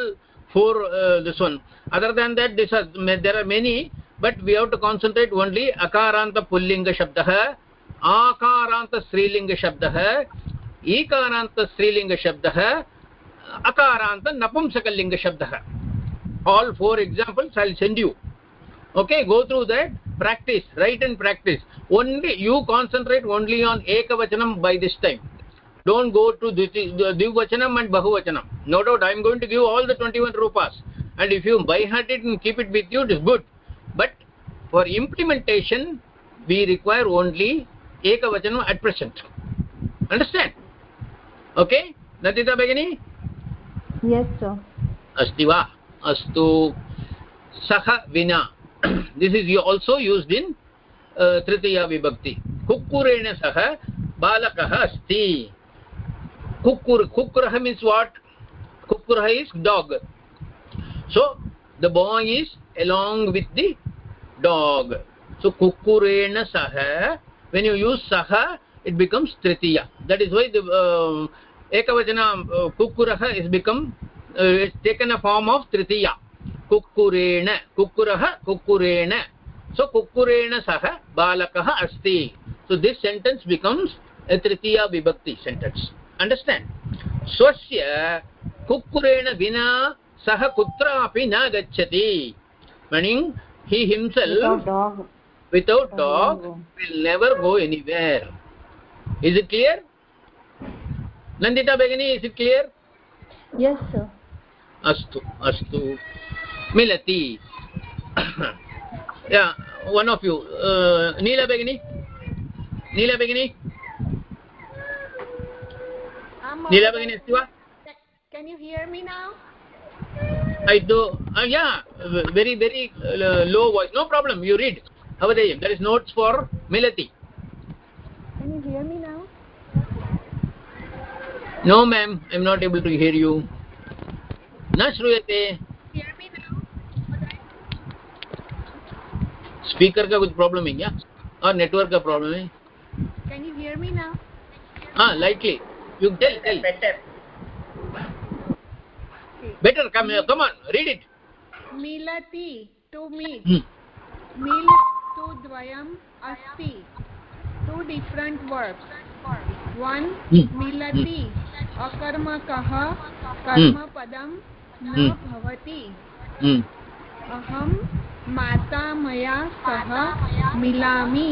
four uh, this one other than that this are, there are many but we have to concentrate only akaranta pullinga shabdah akaranta strilinga shabdah ekaranta strilinga shabdah akaranta napumsakalinga shabdah all four examples i'll send you okay go through that practice write and practice only you concentrate only on ekavachanam by this time don't go to dvivachanam and bahuvachanam no doubt i am going to give all the 21 rupas and if you by heart it and keep it with you it is good but for implementation we require only ekavachanam at present understand okay natita begini yes sir अस्ति वा अस्तु सः विना is also used in uh, तृतीया विभक्ति कुक्कुरेण सह बालकः अस्ति कुक्कुर कुक्कुरः means what कुक्कुरः is dog so the boy is along with the dog so kukkurena saha when you use saha it becomes tritiya that is why the uh, ekavachana uh, kukkurah is become uh, it's taken a form of tritiya कुक्कुरेण कुक्कुरः कुक्कुरेण। सो कुक्कुरेण सह बालकः अस्ति। So this sentence becomes tritiya vibhakti sentence understand स्वस्य कुक्कुरेण विना सः कुत्रापि न गच्छति। Meaning he himself without dog will never go anywhere is it clear Nandita भगिनी इस् इट् क्लियर् अस्तु अस्तु milati yeah one of you. Uh, neela begini? Neela begini? Can you hear me now? I do uh, yeah very very uh, low voice. No problem you read. Havadeyam. there is notes for milati can you hear me now? No ma'am i'm not able to hear you. Na shruyate. Speaker का कुछ प्रॉब्लम है क्या? हाँ, और नेटवर्क का प्रॉब्लम है। Can you hear me now हाँ lightly you tell tell better better come come on read it मिलति टू मी। मिल तो टू द्वयम् अस्ति। टू डिफरेंट वर्ब्स वन मिलति। अकर्मकः कर्मपदं न हम्म। भवति। हम्म। अहं माता मया सह मिलामि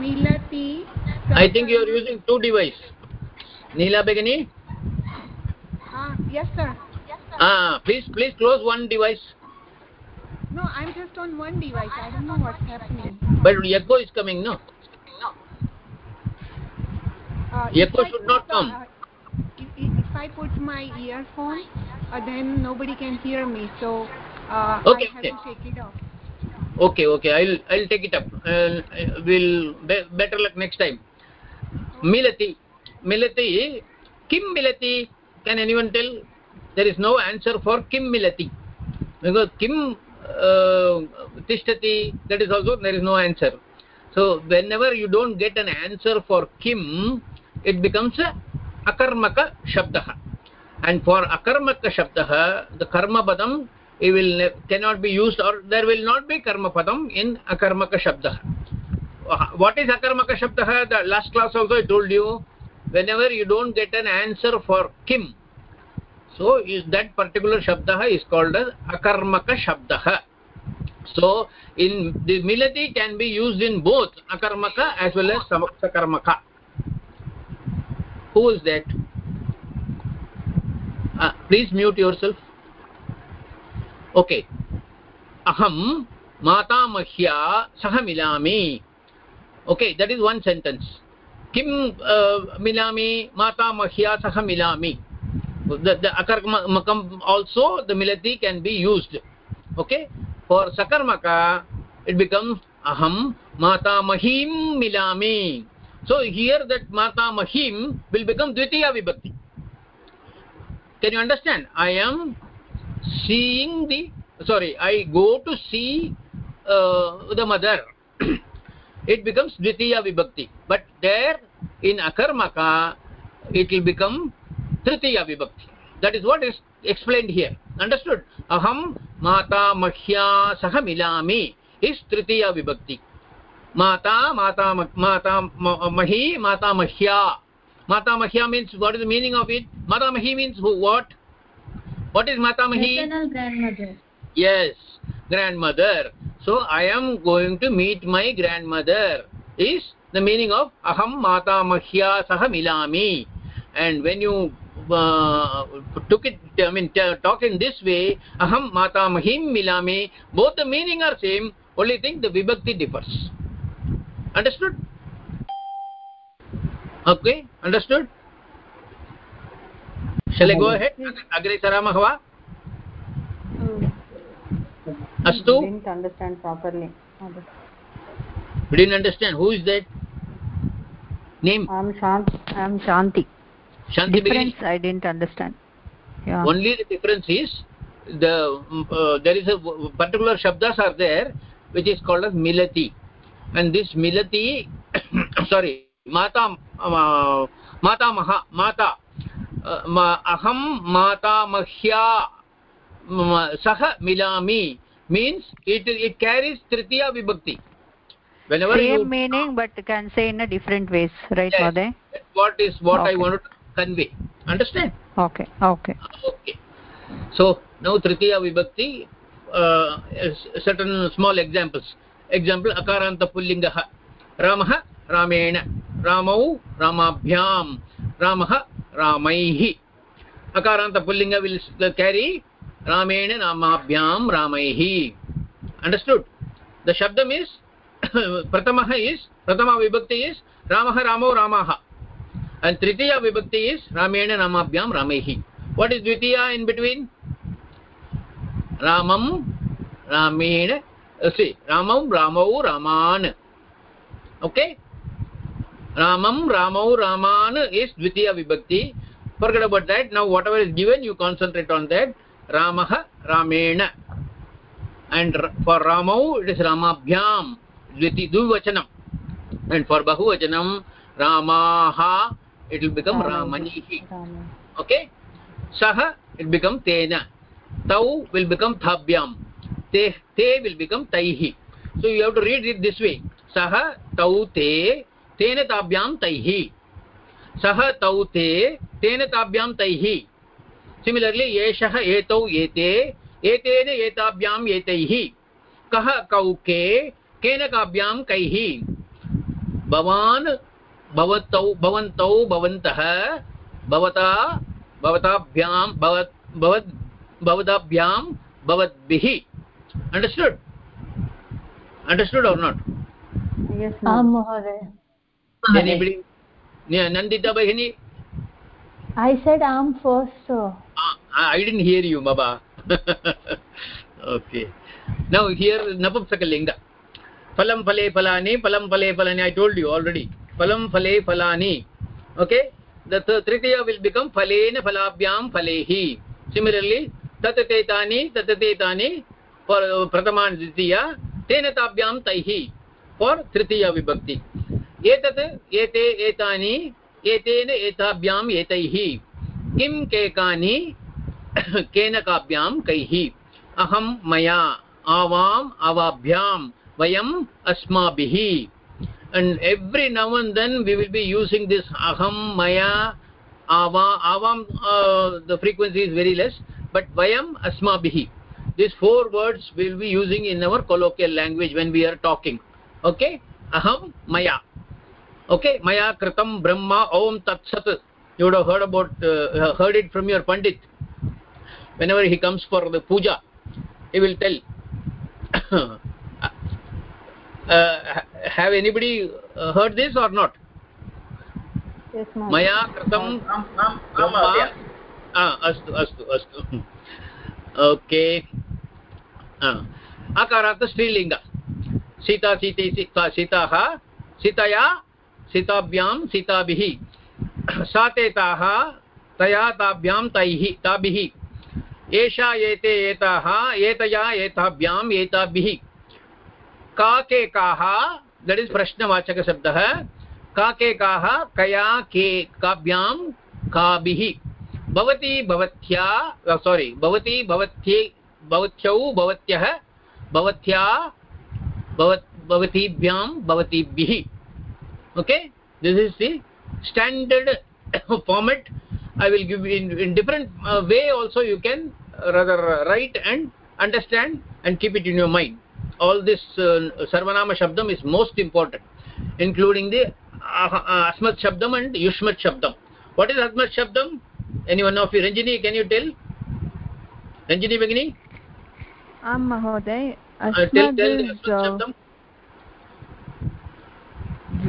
मिलति I think you are using two device. Neela Begini. yes sir Ah, please please close one device. no i'm just on one device i don't know what's happening But echo is coming, no? uh, Echo if I should not put, come. uh, if, if if i put my earphone uh, then nobody can hear me so uh, Okay, i have okay. to take it off Okay, okay. I'll I'll take it up. Uh, we'll be, better luck next time. Milati, milati. Kim milati? Can anyone tell? There is no answer for kim milati because kim uh, tishtati. That is also there is no answer. So whenever you don't get an answer for kim, it becomes a akarmaka shabdah. And for akarmaka shabdah, the karma padam it will cannot be used or there will not be karma padam in akarmaka shabdah. Uh, What is akarmaka shabdah? The last class also I told you. Whenever you don't get an answer for kim, so is that particular shabdah is called as akarmaka shabdah. So in the milati can be used in both akarmaka as well as sakarmaka. Who is that? Uh, please mute yourself. Saha milami. Okay, that is one sentence. Kim uh, milami matamahya saha milami. The, the akarmakam also the milati can be used. Okay. For sakarmaka it becomes aham matamahim milami. So here that matamahim will become dvitiya vibhakti. can you understand i am seeing the sorry i go to see uh, the mother it becomes dvitiya vibhakti but there in akarmaka it will become tritiya vibhakti that is what is explained here understood aham mata mahya sah milami is tritiya vibhakti mata mata mata mahi mata mahya mata mahya means what is the meaning of it mata mahi means who, what what is mata mahi? Maternal grandmother. Yes grandmother. So i am going to meet my grandmother is the meaning of aham mata mahya sah milami. And when you uh, took it i mean talk in this way aham mata mahim milami both the meaning are same only thing the vibhakti differs. Understood? Okay understood ahead agre saramah va astu didn't understand properly we didn't understand who is that name i'm shant i'm shanti shanti difference beginning. i didn't understand yeah only the difference is the uh, there is a particular shabdas are there which is called as milati and this milati sorry mata uh, mata maha mata अहं माता मह्या सह मिलामि मीन्स् इट् इट् केरीस् तृतीया विभक्ति. तृतीया विभक्ति सटन् स्माल् एक्साम्पल्स् एक्साम्पल् अकारान्तपुल्लिङ्गः रामः रामेण रामौ रामाभ्याम् रामः, रामैः अकारान्तपुल्लिङ्ग विल् केरि रामेण रामाभ्यां रामैः अण्डर्स्टुड् द शब्दम् इस् प्रथमः इस् प्रथमा विभक्ति इस् रामः रामौ रामाः अण्ड् तृतीया विभक्ति इस् रामेण रामाभ्यां रामैः what is dvitiya in between रामं रामेण सि रामौ रामौ रामान् okay okay? Ramam ramau raman is dvitiya vibhakti forget about that now whatever is given you concentrate on that ramah ramena and for ramau it is ramabhyam dviti dvivachanam and for bahuvachanam ramaha it will become ramanihi okay sah it become tena tau will become thabhyam te te will become taihi so you have to read it this way sah tau te तेन ताभ्यां तैः। सः तौ ते तेन ताभ्यां तैः। सिमिलर्लि एषः एतौ एते एतेन एताभ्याम् एतैः। कः कौ के केन काभ्यां कैः? भवान् भवतौ भवन्तौ भवन्तः भवता भवताभ्यां भवत् भवदाभ्यां भवद्भिः। Understood understood or not anybody nandita bahini i said am first sir. ah, i didn't hear you baba okay now here napumsakalinga phalam phale phalani phalam phale phalani i told you already phalam phale phalani okay the tritiya will become phalena phalabhyam phalehi similarly tatatetani tatatetani for uh, prathama and dvitiya tena tabhyam taihi for tritiya vibhakti एतत् एते एतानि, एतेन एताभ्याम् एतैः। किं केकानि, केन काभ्यां कैः? अहं, मया, आवाम्, अवाभ्यां, वयम्, अस्माभिः। And every now and then will be using this अहं, मया, आवा, आवां the frequency is very less but वयम्, अस्माभिः। This four words will be using in our colloquial language when we are talking okay अहं, मया। Okay maya kritam brahma om tat sat you would have heard about uh, heard it from your pandit whenever he comes for the puja he will tell uh, have anybody uh, heard this or not yes ma'am maya kritam आम् आम् आं महोदय अस्तु अस्तु अस्तु ओके अकारात् स्त्रीलिङ्ग सीता सीते सीताः सीतया सीताभ्यां सीताभिः। सातेताः तया ताभ्यां तैः, ताभिः। एषा एते एताः, एतया एताभ्याम् एताभिः। का के काः दट् इस् प्रश्नवाचकशब्दः का के काः कया, के, काभ्यां, काभिः। भवती, भवत्या सोरि भवती, भवत्यै, भवत्यौ, भवत्यः, भवत्या, भवत्, भवतीभ्यां, भवतीभिः। okay? This is the standard format. I will give in, in different uh, way also you can uh, rather uh, write and understand and keep it in your mind. All this uh, sarvanama shabdam is most important including the uh, uh asmat shabdam and yushmat shabdam. What is asmat shabdam? Anyone of you ranjini can you tell? Ranjini I am mahoday asmat shabdam.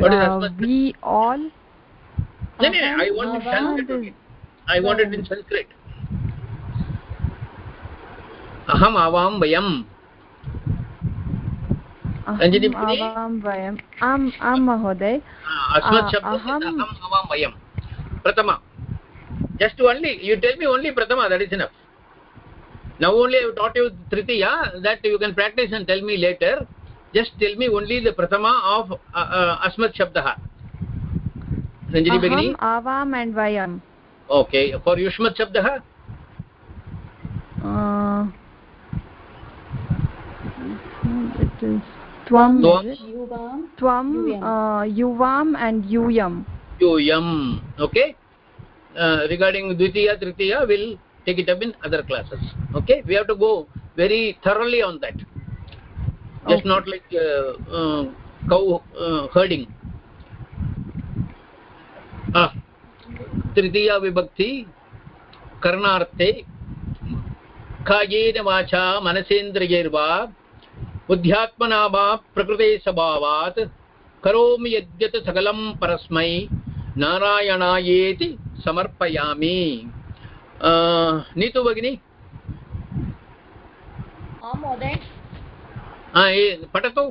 What is uh, we all no no i want in sanskrit i want it in sanskrit aham avam vayam Ranjini अहम् भगिनी? आवां वयम् आम् आं महोदय अस्मत् आ- शब्दः अहम्- aham avam vayam prathama just only you tell me only prathama that is enough now only i have taught you tritiya that you can practice and tell me later just tell me only the prathama of uh, uh, asmat shabdah ranjini bagini अहम् आवाम् and वयम् okay for yushmat shabdah Uh, it is tvam Tvam. is it? युवां tvam Yuyam. uh, yuvam and yuyam yuyam okay uh, regarding dvitiya tritiya will take it up in other classes okay we have to go very thoroughly on that just Okay. not like uh, uh, cow uh, herding. ah तृतीया विभक्ति करणार्थे कायेन वाचा मनसेन्द्रियैर्वा बुद्ध्यात्मना प्रकृते स्वभावात् करोमि यद्यत् सकलं परस्मै नारायणायेति समर्पयामि नीतु भगिनि आं महोदय पठतु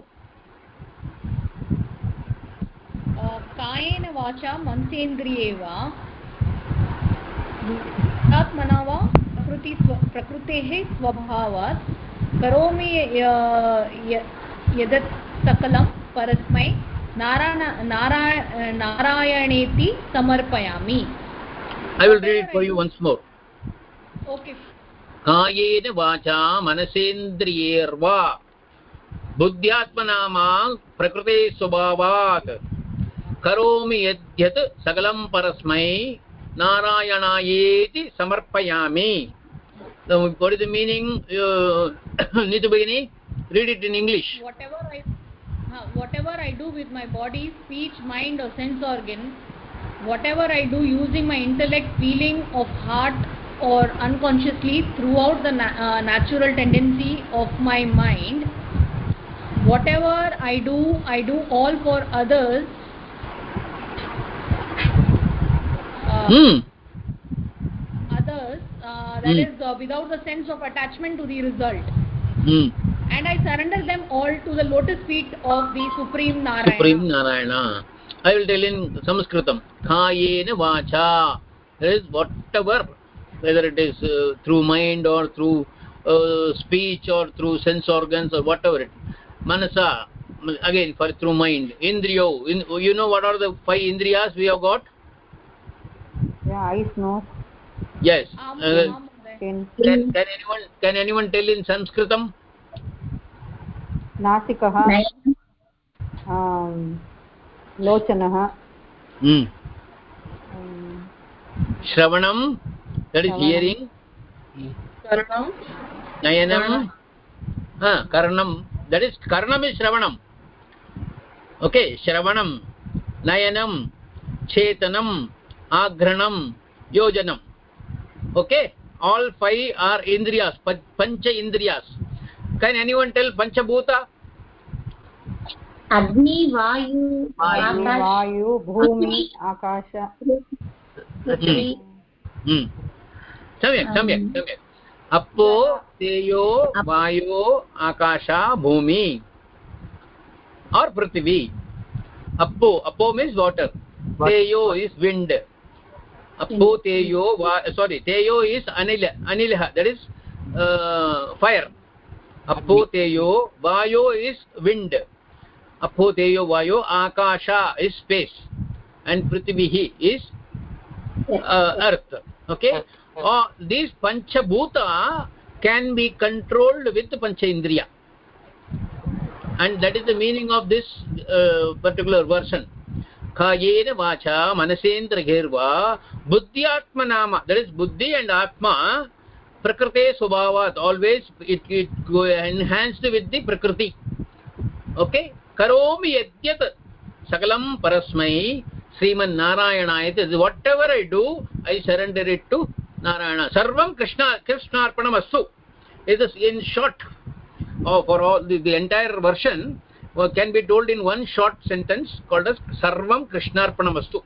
कायेन वाचा मनसेन्द्रिये वा आत्मना वा प्रकृति प्रकृतेः स्वभावात् करोमि यदत् सकलं परस्मै नारायण नाराय नारायणेति समर्पयामि I will read it for you once more okay कायेन वाचा मनसेन्द्रियैर्वा बुद्ध्यात्मनामा प्रकृते स्वभावात् करोमि यद्यत् सकलं परस्मै नारायणायेति समर्पयामि meaning uh, Neetu Bagini read it in English whatever I uh, whatever I do with my body, speech, mind, or sense organ, whatever I do using my intellect, feeling of heart, or unconsciously throughout the na- uh, natural tendency of my mind, whatever I do, I do all for others. Uh, hmm. others uh, that Hmm. is uh, without the sense of attachment to the result Hmm. and i surrender them all to the lotus feet of the supreme narayana Supreme Narayana I will tell in Sanskritam Kayena Vacha that is whatever whether it is uh, through mind or through uh, speech or through sense organs or whatever it Manasa again for through mind Indriyo in, you know what are the five Indriyas we have got Yeah, eyes, nose, yes Am- uh, am- Mahoday. chin, can, can anyone can anyone tell in Sanskritam नासिकः आम्, लोचनः hmm. आम्, Shravanam that is Shravanam. hearing करणं nayanam ha karanam that is कर्णम् इस् श्रवणम् ओके श्रवणं नयनम चेतनम आघ्रणं योजनम् okay all five are indriyas pancha indriyas can anyone tell पञ्चभूत अग्नि वायु वायु भूमि आकाश सम्यक् सम्यक् सम्यक् पृथ्वी hmm अप्पो तेयो वायो आकाश भूमि और पृथ्वी अप्पो अप्पो means water तेयो is wind teyo sorry teyo is anil anilha that is uh, fire apo teyo vayo is wind apo teyo vayo akasha is space and prithvihi is uh, earth okay uh, these panchabhuta can be controlled with pancha indriya and that is the meaning of this uh, particular version kayena vacha कायेन वाचा मनसेन्द्रघेर्वा बुद्ध्यात्मनाम that is buddhi and atma prakrite swabhavat always it, it enhanced with the prakriti okay karomi yadyat sakalam parasmai sriman narayana it is whatever i do i surrender it to narayana sarvam krishna krishnarpanam astu it is in short oh, for all the, the entire version uh, can be told in one short sentence called as sarvam krishnarpanamastu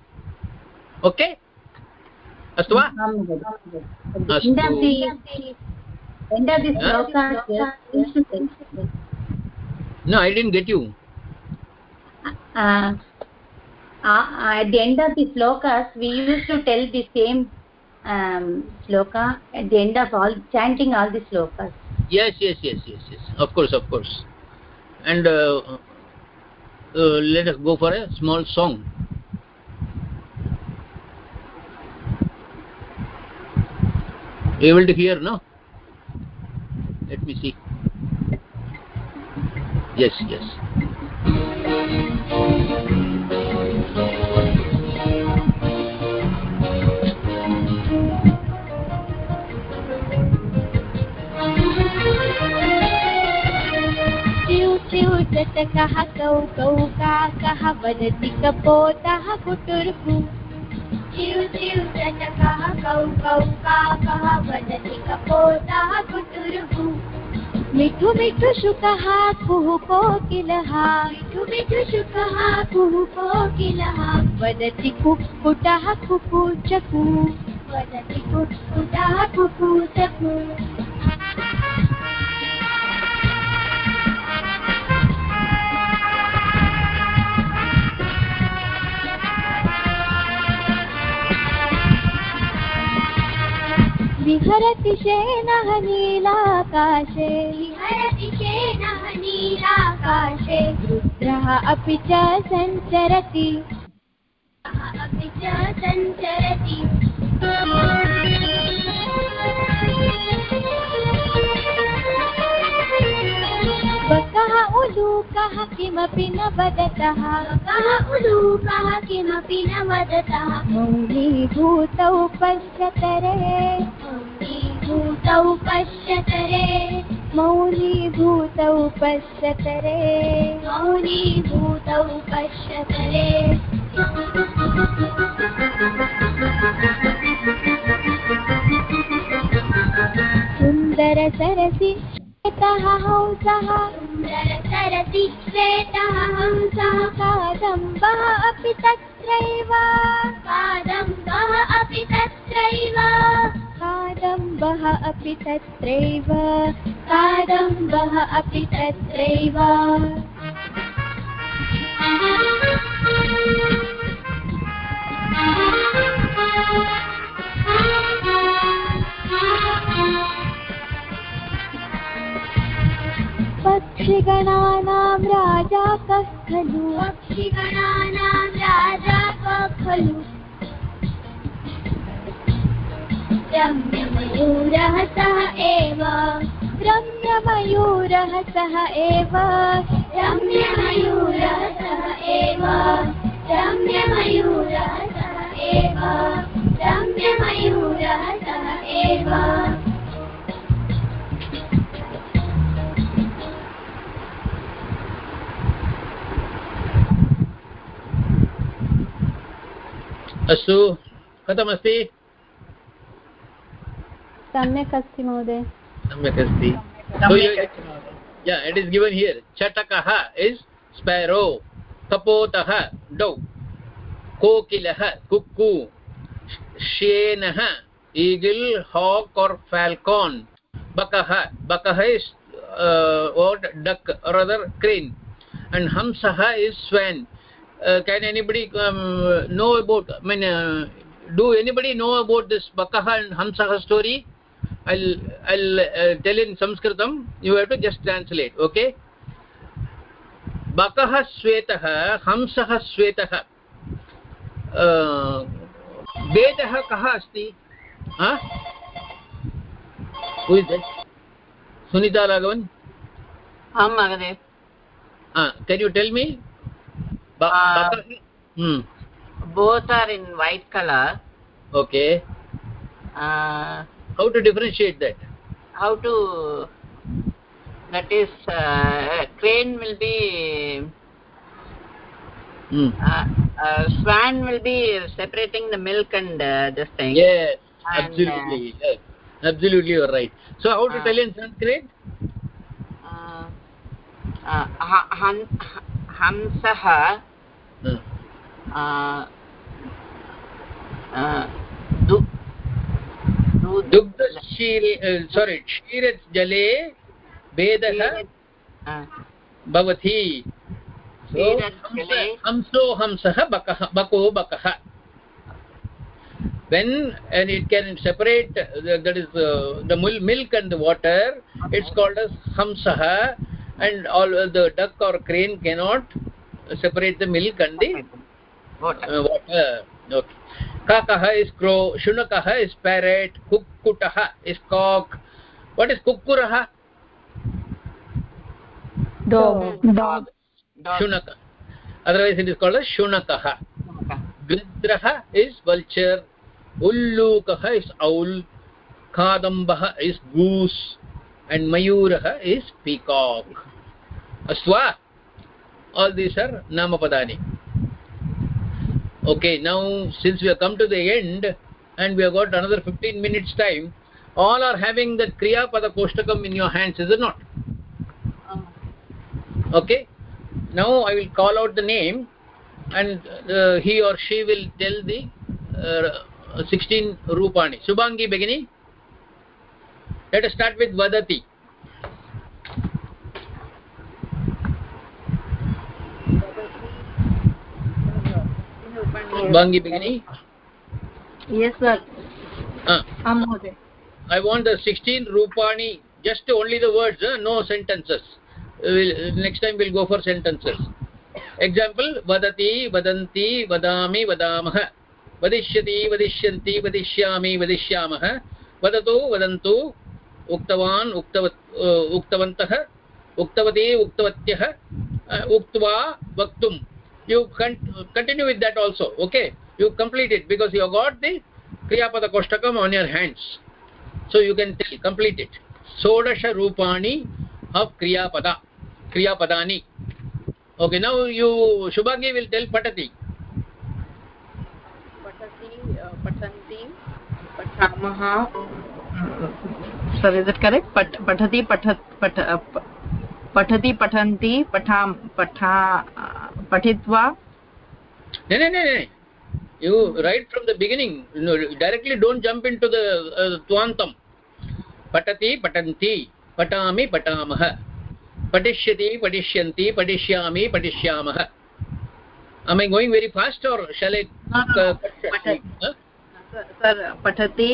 okay अस्तु वा end of this sloka no i didn't get you uh, uh, at the end of the slokas we used to tell the same um, sloka at the end of all chanting all the slokas. Yes yes yes yes yes. Of course of course. And uh, uh, let us go for a small song. Able to hear no? Let me see. Yes yes चटकः कौ कौ काकः वदति कपोतः चटकः कौ कौ काकः वदति कपोतः मिठु मिठु शुकः कुः कोकिलः मिठु मिठु शुकः कुः कोकिलः वदति कुक्कुटः कुकुचकु वदति कुक्कुटः कुकुचकु विहरति शेनः नीलाकाशे विहरति शेनः नीलाकाशे रुद्रः अपि च सञ्चरति अपि च सञ्चरति उलूकः किमपि न वदतः। बकः उलूकः किमपि न वदतः। मौनीभूतौ पश्यतरे मौनीभूतौ पश्यतरे मौनीभूतौ पश्यतरे मौनीभूतौ पश्यतरे सुन्दरसरसि श्वेतः हंसः सुन्दरसरसि श्वेतः हंसः कादम्बः अपि तत्रैव। कादम्बः अपि तत्रैव। कादम्बः अपि तत्रैव। कादम्बः अपि तत्रैव। पक्षिगणानां राजा कः खलु पक्षिगणानां राजा कः खलु रम्यमयूरः सः एव। रम्यमयूरः सः एव। रम्यमयूरः सः एव। रम्यमयूरः सः एव। रम्यमयूरः सः एव। अस्तु कथमस्ति? सम्यक् अस्ति महोदय। सम्यक् अस्ति। या इट् इस् गिवन् हियर् चटकः इस् स्पेरो कपोतः डौ कोकिलः कुक्कु. श्येनः ईगिल् हाक् और् फाल्कान् बकः बकः is duck rather crane and हंसः is swan can anybody um, know about i mean uh, do anybody know about this bakaha and hamsaha story i'll i'll uh, tell in sanskritam you have to just translate okay बकः श्वेतः हंसः श्वेतः वेदः कः अस्ति सुनीता राघवन् आं महोदय can you tell me uh, hmm. both are in white color. Okay. Uh, how to differentiate that? How to that is uh, crane will be hmm. uh, uh, swan will be separating the milk and uh, this thing. Yes and, absolutely yes. Absolutely you're right. So how to tell in sanskrit हंसः दुग्धक्षीरे सोरि क्षीरजले भेदः भवति हंसो हंसः बकः बको बकः when and it can separate that is uh, the milk and the water it's called as hamsah and all uh, the duck or crane cannot separate the milk and the water, uh, water. okay kakah is crow shunakah is parrot kukkutah is cock what is kukkurah dog dog shunaka otherwise it is called as shunakah gridrah is vulture ullukah is owl kadambah is goose and mayurah is peacock aswa all these are namapadani okay now since we have come to the end and we have got another 15 minutes time all are having that kriya pada koshtakam in your hands is it not? Okay now i will call out the name and uh, he or she will tell the uh, 16 rupani. Subhangi begini let us start with vadati Bangi Bhagini? Yes, sir. Uh, I want the 16 Rupani, just only the words, uh, no sentences. We'll, next time we'll go for sentences. Example, Vadati, Vadanti, Vadami, Vadamaha. Vadishyati, Vadishyanti, Vadishyami, Vadishyamaha. Vadatu, Vadantu, Uktavan, uh, Uktavantah, Uktavati, Uktavatyaha, uh, Uktva, Vaktum. You continue with that also okay you complete it because you got the kriya pada koshtakam on your hands so you can tell complete it sodasha rupani of kriya pada kriya padani okay now you shubhangi will tell patati patati uh, patanti patamaha sir is it correct Pat, patati pathat pat, uh, पठति पठन्ति पठां पठा पठित्वा no no no no you write from the beginning no, directly don't jump into the uh, twantam patati patanti patami patamah patishyati patisyanti patishyami patishyamah am i going very fast or shall i no, no, no. Sir patati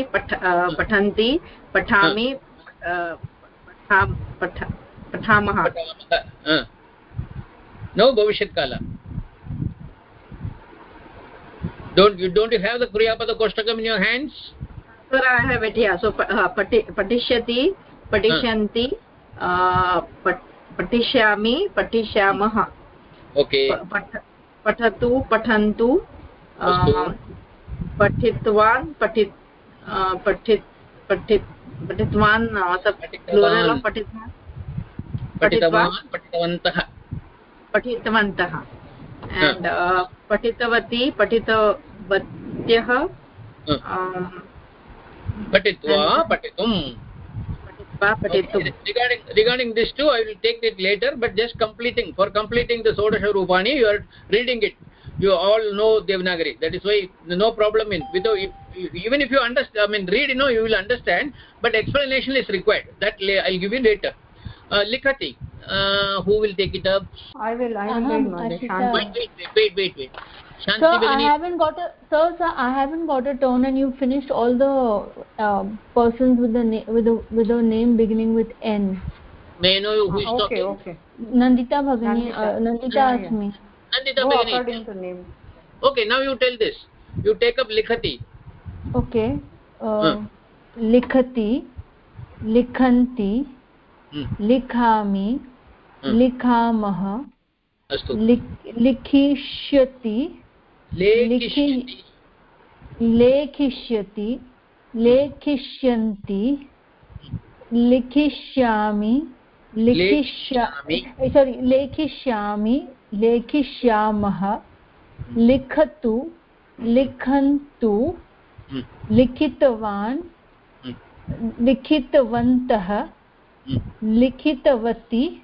pathanti patami पठामः no bhavishyat kala don't you don't you have the kriya pada koshtakam in your hands sir i have it here so uh, patishyati patishyanti uh, patishyami patishyamah okay पठतु पठन्तु पठितवान् पठित पठित पठितवान् प्लूरल् पठितवान् पठितवान् पठितवन्तः पठितवन्तः uh, पठितवती पठितवत्यः पठित्वा पठितुम् regarding regarding this too i will take it later but just completing for completing the sodasha rupani you are reading it you all know devanagari that is why no problem in without even if you understand i mean read you know you will understand but explanation is required that i'll give you later uh, likhati uh, who will take it up i will i am Aham, take wait wait wait wait. Shanti sir, I haven't got a sir, sir. I haven't got a turn, and you finished all the uh, persons with the name with the with a name beginning with N. May I know who ah, is okay, talking? Okay, okay. Nandita Bhagini, Nandita, uh, Nandita yeah, yeah. Asmi. Nandita Go Bhagini. according to name. Okay, now you tell this. You take up Likhati. Okay. Uh, huh. Likhati, Likhanti, hmm. Likhami, लिखामः। लिख- लिखिष्यति। लेखिष्यति। लेखिष्यति। लेखिष्यन्ति। लिखिष्यामि। लिखिष्या लेखिष्यामि। सोरि लेखिष्यामि। लेखिष्यामः। लिखतु। लिखन्तु। Hmm. लिखितवान्. लिखितवन्तः. लिखितवती.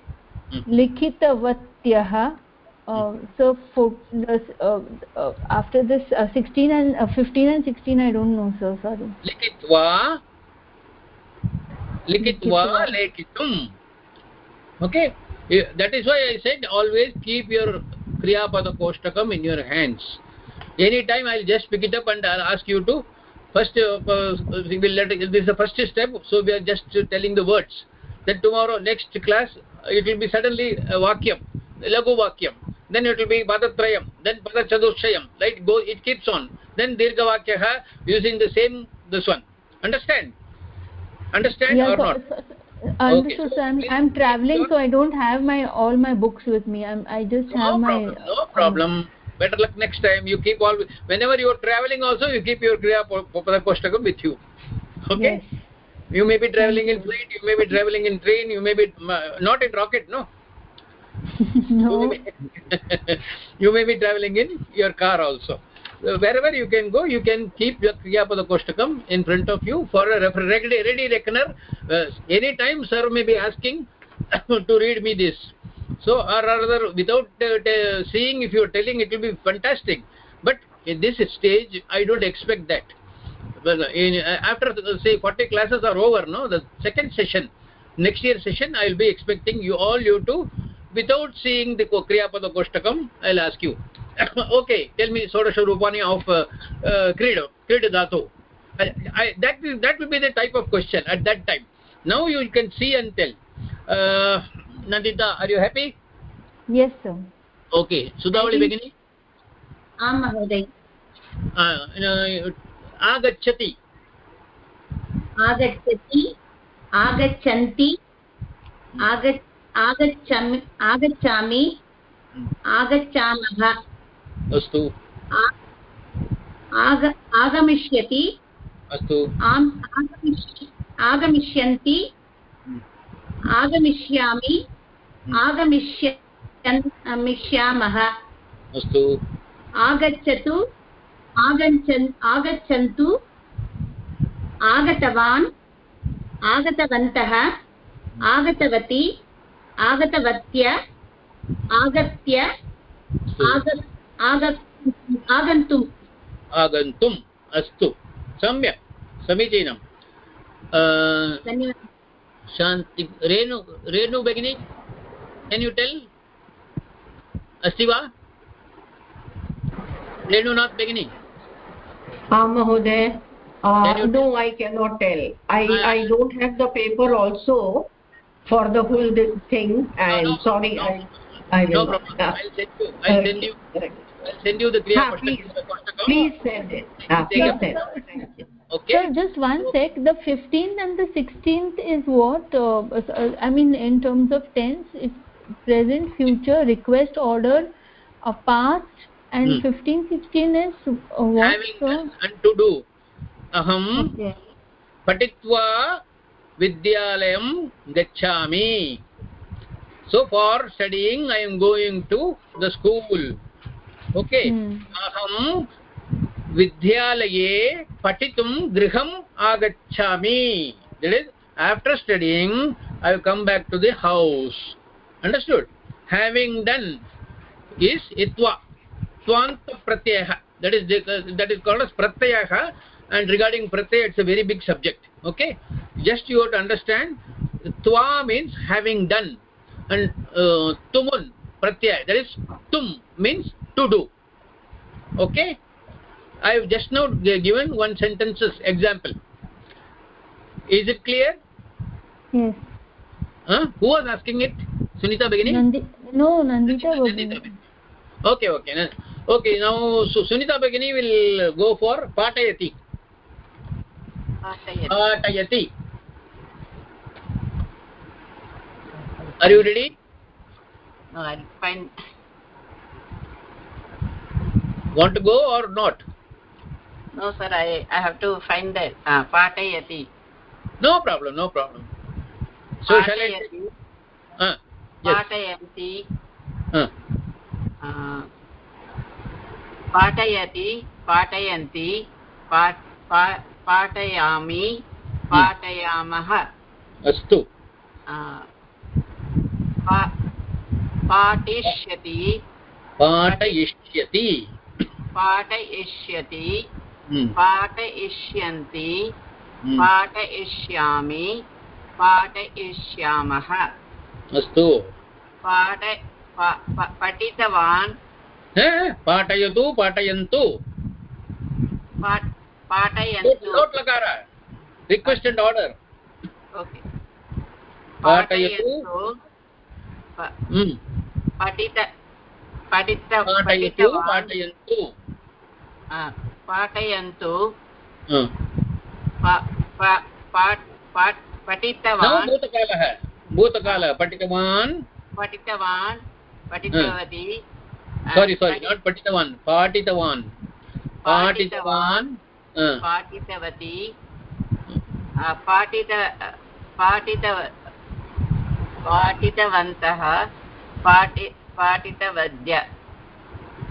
लिखितवत्यः uh, so for this, uh, uh, after this uh, 16 and uh, 15 and 16 i don't know sir sorry लिखित्वा लिखित्वा लिखित्वा। लेखितुम् okay Yeah, that is why i said always keep your kriya pada koshtakam in your hands anytime i'll just pick it up and i'll ask you to first uh, uh, we will let this is the first step so we are just telling the words then tomorrow next class it will be suddenly vakyam lagu vakyam then it will be padatrayam then padachatushayam right go it keeps on then dirgha vakyah using the same this one understand understand Yeah, or so- not so- so- understood so sir I'm, I'm traveling so i don't have my all my books with me i'm i just no have my problem no problem better luck next time you keep all whenever you are traveling also you keep your kriya pada koshtakam with you okay yes you may be traveling in flight you may be traveling in train you may be not in rocket no? No. You, may be, you may be traveling in your car also. So wherever you can go you can keep your kriya pada koshtakam in front of you for a ready, ready reckoner. Uh, anytime sir may be asking to read me this. So or rather without uh, seeing if you are telling it will be fantastic. But in this stage i don't expect that uh, in, uh, after uh, say 40 classes are over no the second session next year session i will be expecting you all you to without seeing the kriya pada koshtakam i will ask you. Okay tell me sodasha rupani of uh, uh, krida krida dhatu. I, that will that will be the type of question at that time. Now you can see and tell. Uh, nandita are you happy? Yes sir. Okay sudhavali begini? Am mahoday. Uh, agachati आगच्छति आगच्छन्ति आग आगच्छामि आगच्छामि आगच्छामः। अस्तु। आग आगमिष्यति। अस्तु। आम् आगमिष्य आगमिष्यन्ति। आगमिष्यामि आगमिष्यन् मिष्यामः। अस्तु। आगच्छतु। आगच्छन् आगच्छन्तु। आगतवान् आगतवन्तः आगतवती आगतवत्य आगत्य आग आग आगन्तुम्। आगन्तुम् अस्तु। सम्यक् समीचीनं। शान्ति रेणु रेणु भगिनी केन् यु टेल् अस्ति वा? रेणुनाथ भगिनी। Ah, आं ah, No, I cannot tell. I I don't have the paper also for the whole thing. I'm sorry. I I will. No problem. Uh, I'll send you. I'll uh, send you. I'll send you the Kriya ah, please, please send it. Ah, please send it. Okay. So just one sec. The 15th and the 16th is what? Uh, uh, I mean, in terms of tense, it's present, future, request, order, a past, and Hmm. 15, 16 is uh, what? having done and to do aham Okay. पठित्वा विद्यालयं गच्छामि so for studying i am going to the school okay Hmm. aham vidyalaye patitum griham agacchami that is after studying i will come back to the house understood having done is itva twanta pratyaya that is that is called as pratyaya and regarding pratyaya it's a very big subject. Okay? Just you have to understand twa means having done. And uh, tumun pratyaya that is tum means to do. Okay? I have just now given one sentences example. Is it clear? Yes. Huh? who was asking it? Sunita begini? Nandi no nandita okay okay okay now sunita bagini will go for patayati patayati are you ready? I'll find want to go or not? No sir i i have to find that uh, patayati no problem no problem. So shall i uh, पाठयति पाठयन्ति पाठयामि पाठयामः। अस्तु। पा- पाठिष्यति पाठयिष्यति। पाठयिष्यति हम्म, पाठयिष्यन्ति हम्म, पाठयिष्यामि पाठयिष्यामः। अस्तु। पाठ पठितवान्। पाठयतु पाठयन्तु। नोट् लकार रिक्वेस्ट् अण्ड् आर्डर् पाठयतु। पाठयन्तु प- हम्म, पाठयतु पाठयन्तु। पाठयन्तु। हा. पठितवान्। भूतकालः भूतकाल पठितवान्। पठितवान् पठितवती। पठि- नाट् पठितवान् पाठितवान् पाठितवान् हा, पाठितवती पाठित पाठित पाठितवन्तः पाठि पाठितवद्य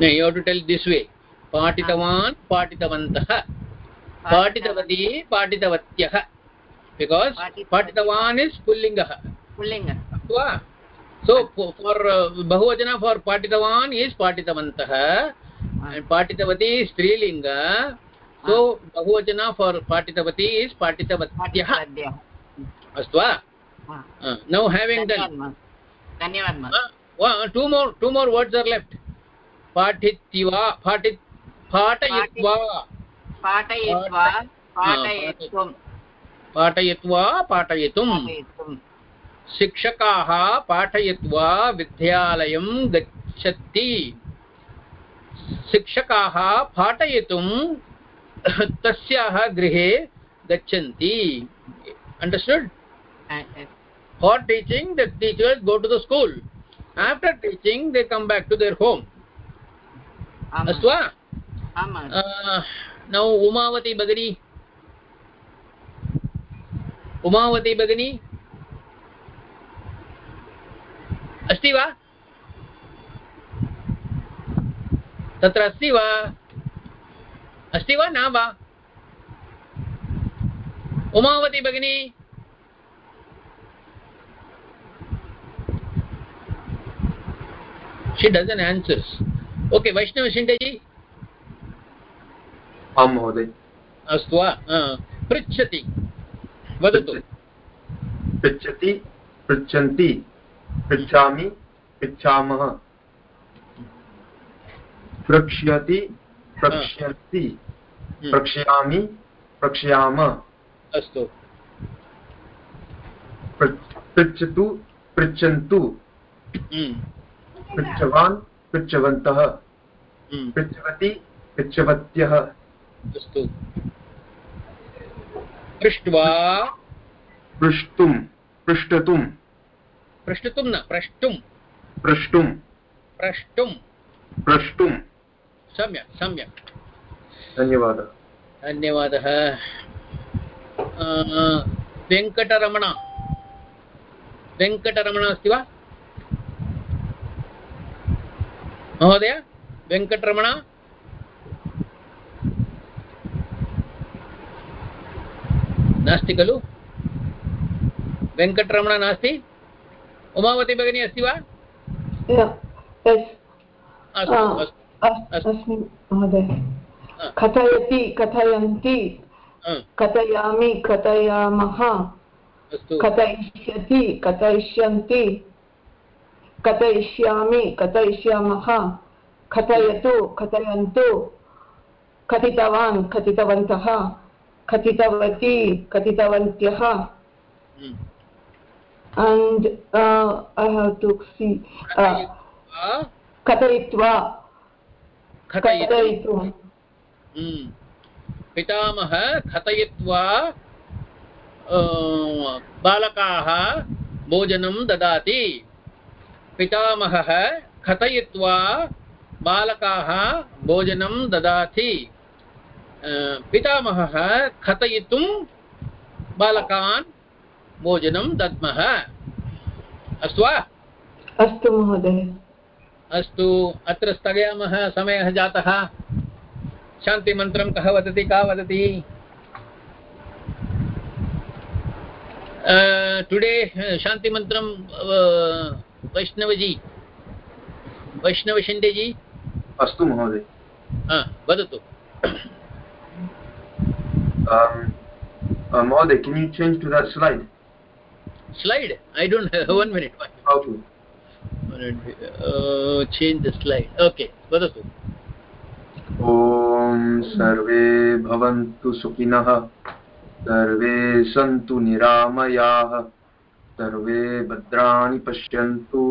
No, you have to tell this way. पाठितवान् पाठितवन्तः पाठितवती पाठितवत्यः पाठितवती. पाठितवान् is पुल्लिङ्गः pullinga so for bahuvachana for पाठितवान् is पाठितवन्तः and पाठितवती स्त्रीलिङ्ग सो बहुवचन फार् पाठितवती इस् पाठितवत्यः अस्तु वा. नौ हेविङ्ग् डन् धन्यवाद। Two more words are left पाठित्वा पाठि पाठयित्वा पाठयित्वा पाठयितुं पाठयित्वा पाठयितुं पाठयितुं शिक्षकाः पाठयित्वा विद्यालयं गच्छति शिक्षकाः पाठयितुं तस्याः गृहे गच्छन्ति। Understood for teaching the teachers go to the school after teaching they come back to their home अस्तु वा नौ उमावती भगिनी उमावती भगिनी अस्ति वा? तत्र अस्ति वा? अस्ति वा? न वा? उमावती भगिनी। She doesn't answers. Okay vaishnav shindeji आं महोदय। अस्तु वा? हा, पृच्छति। वदतु। पृच्छति। पृच्छन्ति। पृच्छामि पृच्छामः। प्रक्ष्यति प्रक्ष्यन्ति हम्म, प्रक्ष्यामि प्रक्ष्यामः अस्तु। पृच्छतु पृच्छन्तु। हम्म, पृच्छवान् पृच्छवन्तः। हम्म, पृच्छवती पृच्छवत्यः। अस्तु। पृष्ट्वा। पृष्टुं पृष्टतुं प्रष्टुं न प्रष्टुं। प्रष्टुं। प्रष्टुं। प्रष्टुं। सम्यक् सम्यक्। धन्यवादः। धन्यवादः। वेङ्कटरमण। वेङ्कटरमण अस्ति वा? महोदय वेङ्कटरमण? नास्ति खलु? वेङ्कटरमण नास्ति? उमावती भगिनी अस्ति वा? अस्मि महोदय। कथयति कथयन्ति कथयामि कथयामः कथयिष्यति कथयिष्यन्ति कथयिष्यामि कथयिष्यामः कथयतु कथयन्तु कथितवान् कथितवन्तः कथितवती कथितवन्त्यः। Hmm. And uh, I have to see uh, कथयित्वा। कथयितु Hmm. पितामह कथयित्वा बालकाः भोजनं ददाति। पितामहः कथयित्वा बालकाः भोजनं ददाति। पितामहः कथयितुं बालकान् भोजनं दद्मः। अस्तु वा? अस्तु महोदय। अस्तु अत्र स्थगयामः समयः जातः। शान्तिमन्त्रं कः वदति का वदति? टुडे शान्तिमन्त्रं वैष्णवजी। वैष्णवशिण्डेजी अस्तु महोदय। वदतु। Um, uh, Mहोदय, can you change to that slide? Slide? I don't have one minute. Okay. uh, change the slide. Okay. वदतु ॐ सर्वे भवन्तु सुखिनः सर्वे सन्तु निरामयाः सर्वे भद्राणि पश्यन्तु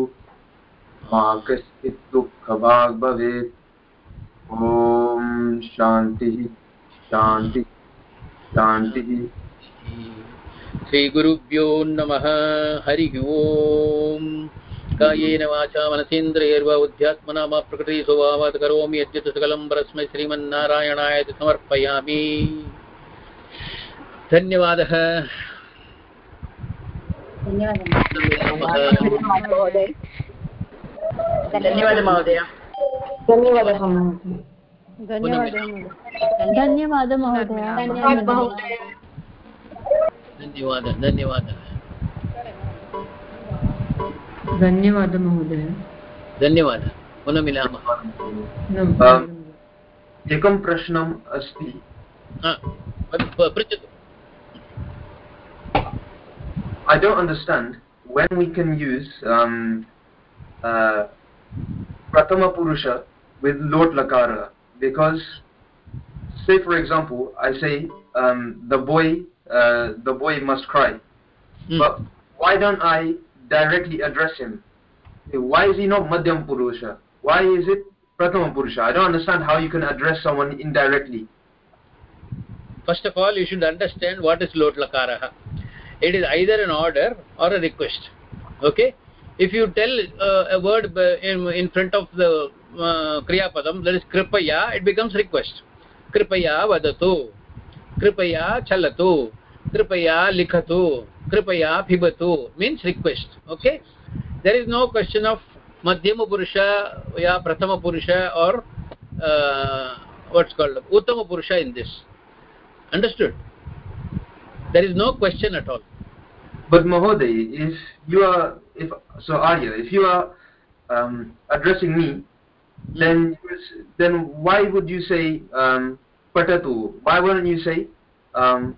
मा कश्चित् दुःखभाग् भवेत्। ॐ शान्तिः शान्तिः शान्तिः। श्रीगुरुभ्यो नमः। हरिः ओम्। कायेन वाचा मनसेन्द्रियैर्वा बुद्ध्यात्मना मा प्रकृतिः स्वभावात् करोमि यद्यत् सकलं परस्मै श्रीमन्नारायणाय समर्पयामि। धन्यवादः। धन्यवादः धन्यवादः महोदय। धन्यवादः महोदय। धन्यवादः महोदय। धन्यवादः धन्यवादः धन्यवादः महोदय धन्यवादः पुनः मिलामः Um, एकं प्रश्नम् अस्ति हा, पृच्छतु I don't understand when we can use um, uh, Pratama Purusha with Lot Lakara because, say for example, I say um, the boy uh, the boy must cry, Hmm. but why don't I directly address him? Why is he not Madhyam Purusha? Why is it Pratama Purusha? I don't understand how you can address someone indirectly. First of all, you should understand what is lot lakaraha. It is either an order or a request. Okay? If you tell uh, a word in, in front of the uh, kriya padam, that is kripaya, it becomes request. Kripaya vadatu, kripaya chalatu, pibatu means request. Okay? There is no question of madhyama purusha, ya prathama purusha or uh, what's called uttama purusha in this. Understood? There is no question at all. But Mahoday, if you are, if so Arya, if you are um, addressing me, then then why would you say um, patatu? Why wouldn't you say um,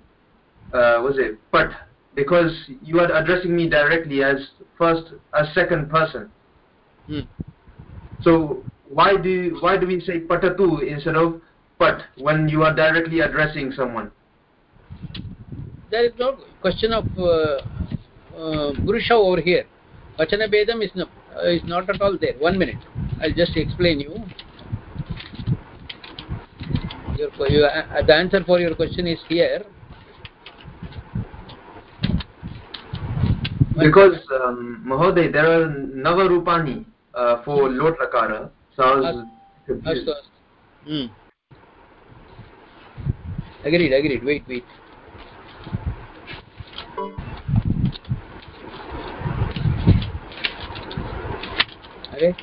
uh, was it pat? Because you are addressing me directly as first, as second person. Hmm. So why do you, why do we say patatu instead of pat when you are directly addressing someone? There is no question of uh, uh, over here. Vachana Bedam is, no, uh, is not at all there. One minute. I'll just explain you. Your, your, uh, the answer for your question is here. Because um, Mahoday, there are Navarupani uh, for Lot Lakara, so I was confused. Astu, astu. Hmm. Agreed, agreed. Wait, wait. Okay.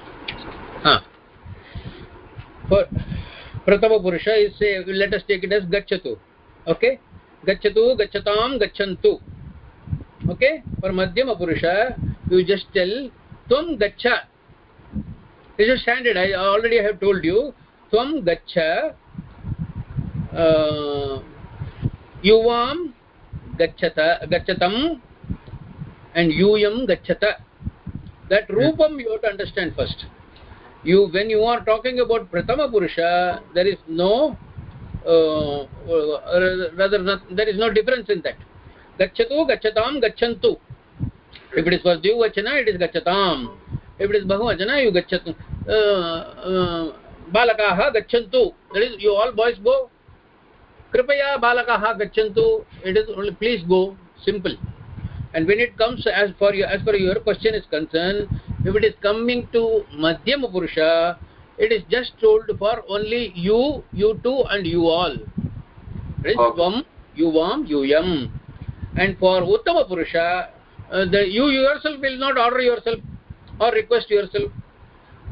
Huh. For Pratama Purusha is say, let us take it as Gachatu. Okay? Gachatu, Gachatam, Gachantu. Okay? For Madhyama Purusha, you just tell Tum Gacha. This is standard. I already have told you. Tvam Gacha. Uh, Yuvam Gachata, Gachatam and Yuyam Gachata. That Rupam you have to understand first. You, when you are talking about Pratama Purusha, there is no uh, uh, rather not, there is no difference in that gachatu gachatam gachantu if it is for dvivachana it is gachatam if it is bahuvachana you gachatu uh, uh, balakaah gachantu that is you all boys go kripaya balakaah gachantu it is only please go simple and when it comes as for your as for your question is concerned if it is coming to madhyama purusha it is just told for only you you two and you all it is Okay. yuvam yuyam and for uttama purusha uh, the you yourself will not order yourself or request yourself.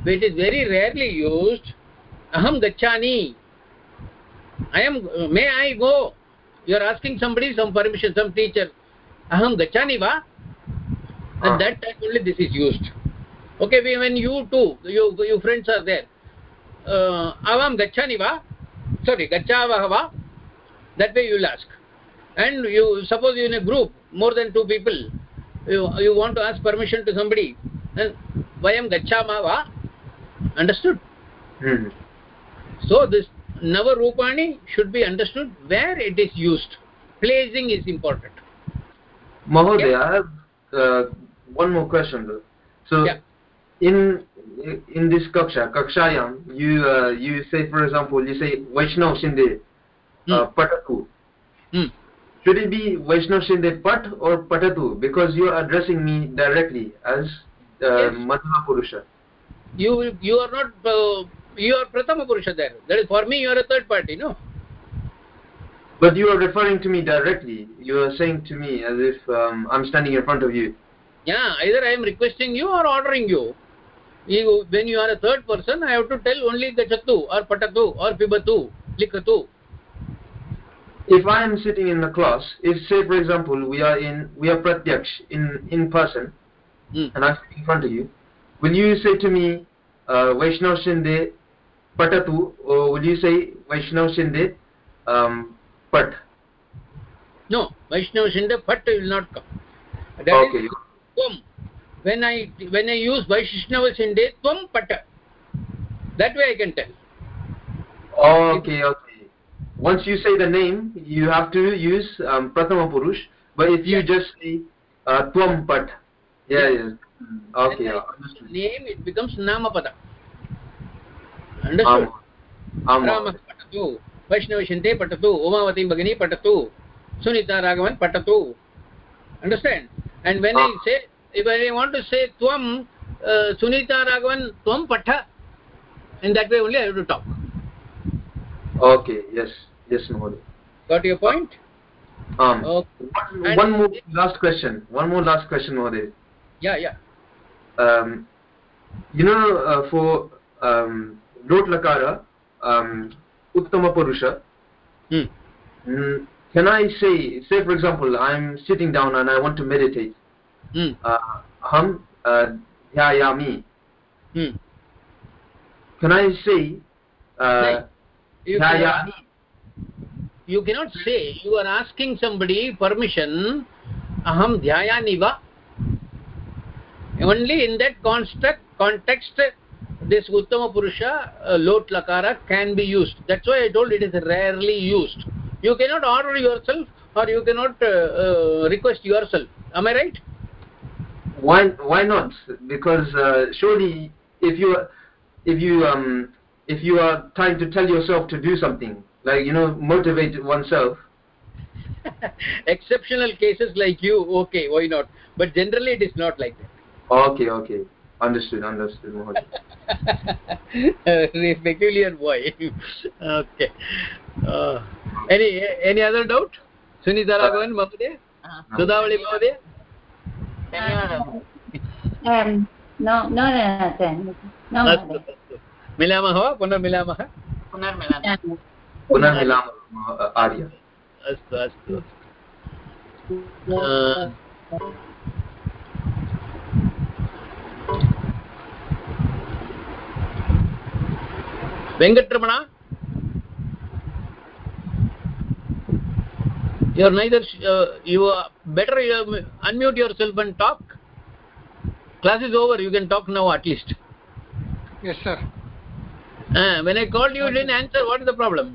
It is very rarely used. Aham gachani. I am may i go? You are asking somebody some permission some teacher. Aham gachani va? Ah. and that time only this is used. Okay we- when you two you you friends are there. Uh, avam gachani va? Sorry gachavah va? That way you will ask and you suppose you in a group more than two people you, you want to ask permission to somebody then vayam gachama va understood Hmm. so this navarupani should be understood where it is used placing is important Mahodaya, I have uh, one more question though. So, Yeah. in in this kaksha, kakshayam, you uh, you say, for example, you say Vaishnav Shinde uh, Patatu. Hmm. Should it be Vaishnav Shinde Pat or Patatu? Because you are addressing me directly as uh, Yes. Purusha. you you are not uh, you are prathama purusha there that is for me you are a third party no But you are referring to me directly. You are saying to me as if um, I'm standing in front of you. yeah either i am requesting you or ordering you you when you are a third person i have to tell only gachatu or patatu or pibatu likhatu If I am sitting in the class, if say for example we are in we are pratyaksh in in person, Hmm. and I'm sitting in front of you, will you say to me, uh, Vaishnav Shinde Patatu, or will you say Vaishnav Shinde um, Pat? no vaishnava shinde phat will not come that is Okay. tvam when i when i use vaishnava shinde tvam pata that way i can tell Okay, okay once you say the name, you have to use um, Purush. But if you yes. just say uh, Tvam Pat, yeah, yes. Yeah. Okay, uh. Name, it becomes Namapada. Understood? Am. Am. Patatu, Vaishnavashinte Patatu, Omavati Bhagini Patatu, Sunita Raghavan Patatu. Understand? And when ah. I say, if I want to say Tvam, uh, Sunita Raghavan Tvam Patha, in that way only I have to talk. Okay, yes, yes, Mahoday. got your point Um, okay one, one more last question. One more last question, Mahoday. yeah yeah Um, you know, uh, for um, Lot Lakara, um, Uttama Purusha, hmm. mm, can I say, say for example, I'm sitting down and I want to meditate. Hmm. Uh, Ham uh, Dhyayami. Hmm. Can I say uh. You, cannot, you cannot say you are asking somebody permission aham dhyayani va? Only in that construct context this uttama purusha uh, lot lakara can be used. That's why i told it is rarely used. You cannot order yourself or you cannot uh, uh, request yourself. Am i right? Why why not? Because uh, surely if you if you um if you are trying to tell yourself to do something, like you know, motivate oneself. Exceptional cases like you, okay, why not? But generally, it is not like that. Okay, okay, understood, understood, Peculiar why? okay. Uh, any any other doubt? Suni Raghavan, Mahadev, Sudhavali Mahadev. No, no, no, no. no. मिलामः वा पुनर्मिलामः पुनर्मिलामः पुनर्मिलामः आर्य अस्तु अस्तु अ, you are neither uh, you are better uh, unmute yourself and talk class is over you can talk now at least Yes, sir. Uh, when i called you you didn't answer what is the problem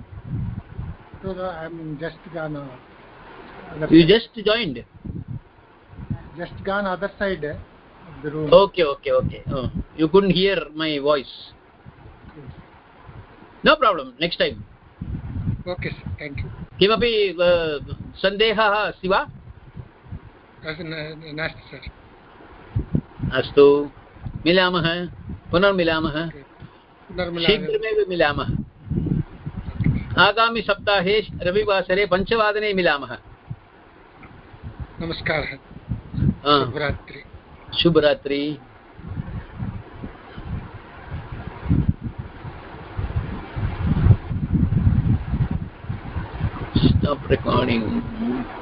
So uh, I'm just gone. Uh, You side. just joined. just gone other side uh, of the room. Okay, okay, okay. Oh, you couldn't hear my voice. Yes. No problem. Next time. Okay, sir. Thank you. किमपि अ, सन्देहः अस्ति वा अस्तु, न- नास्ति सर अस्तु मिलामः पुनर्मिलामः शीघ्रमेव मिलामः। आगामिसप्ताहे रविवासरे पञ्चवादने मिलामः। नमस्कारः। शुभरात्रि। शुभरात्रि। Stop recording.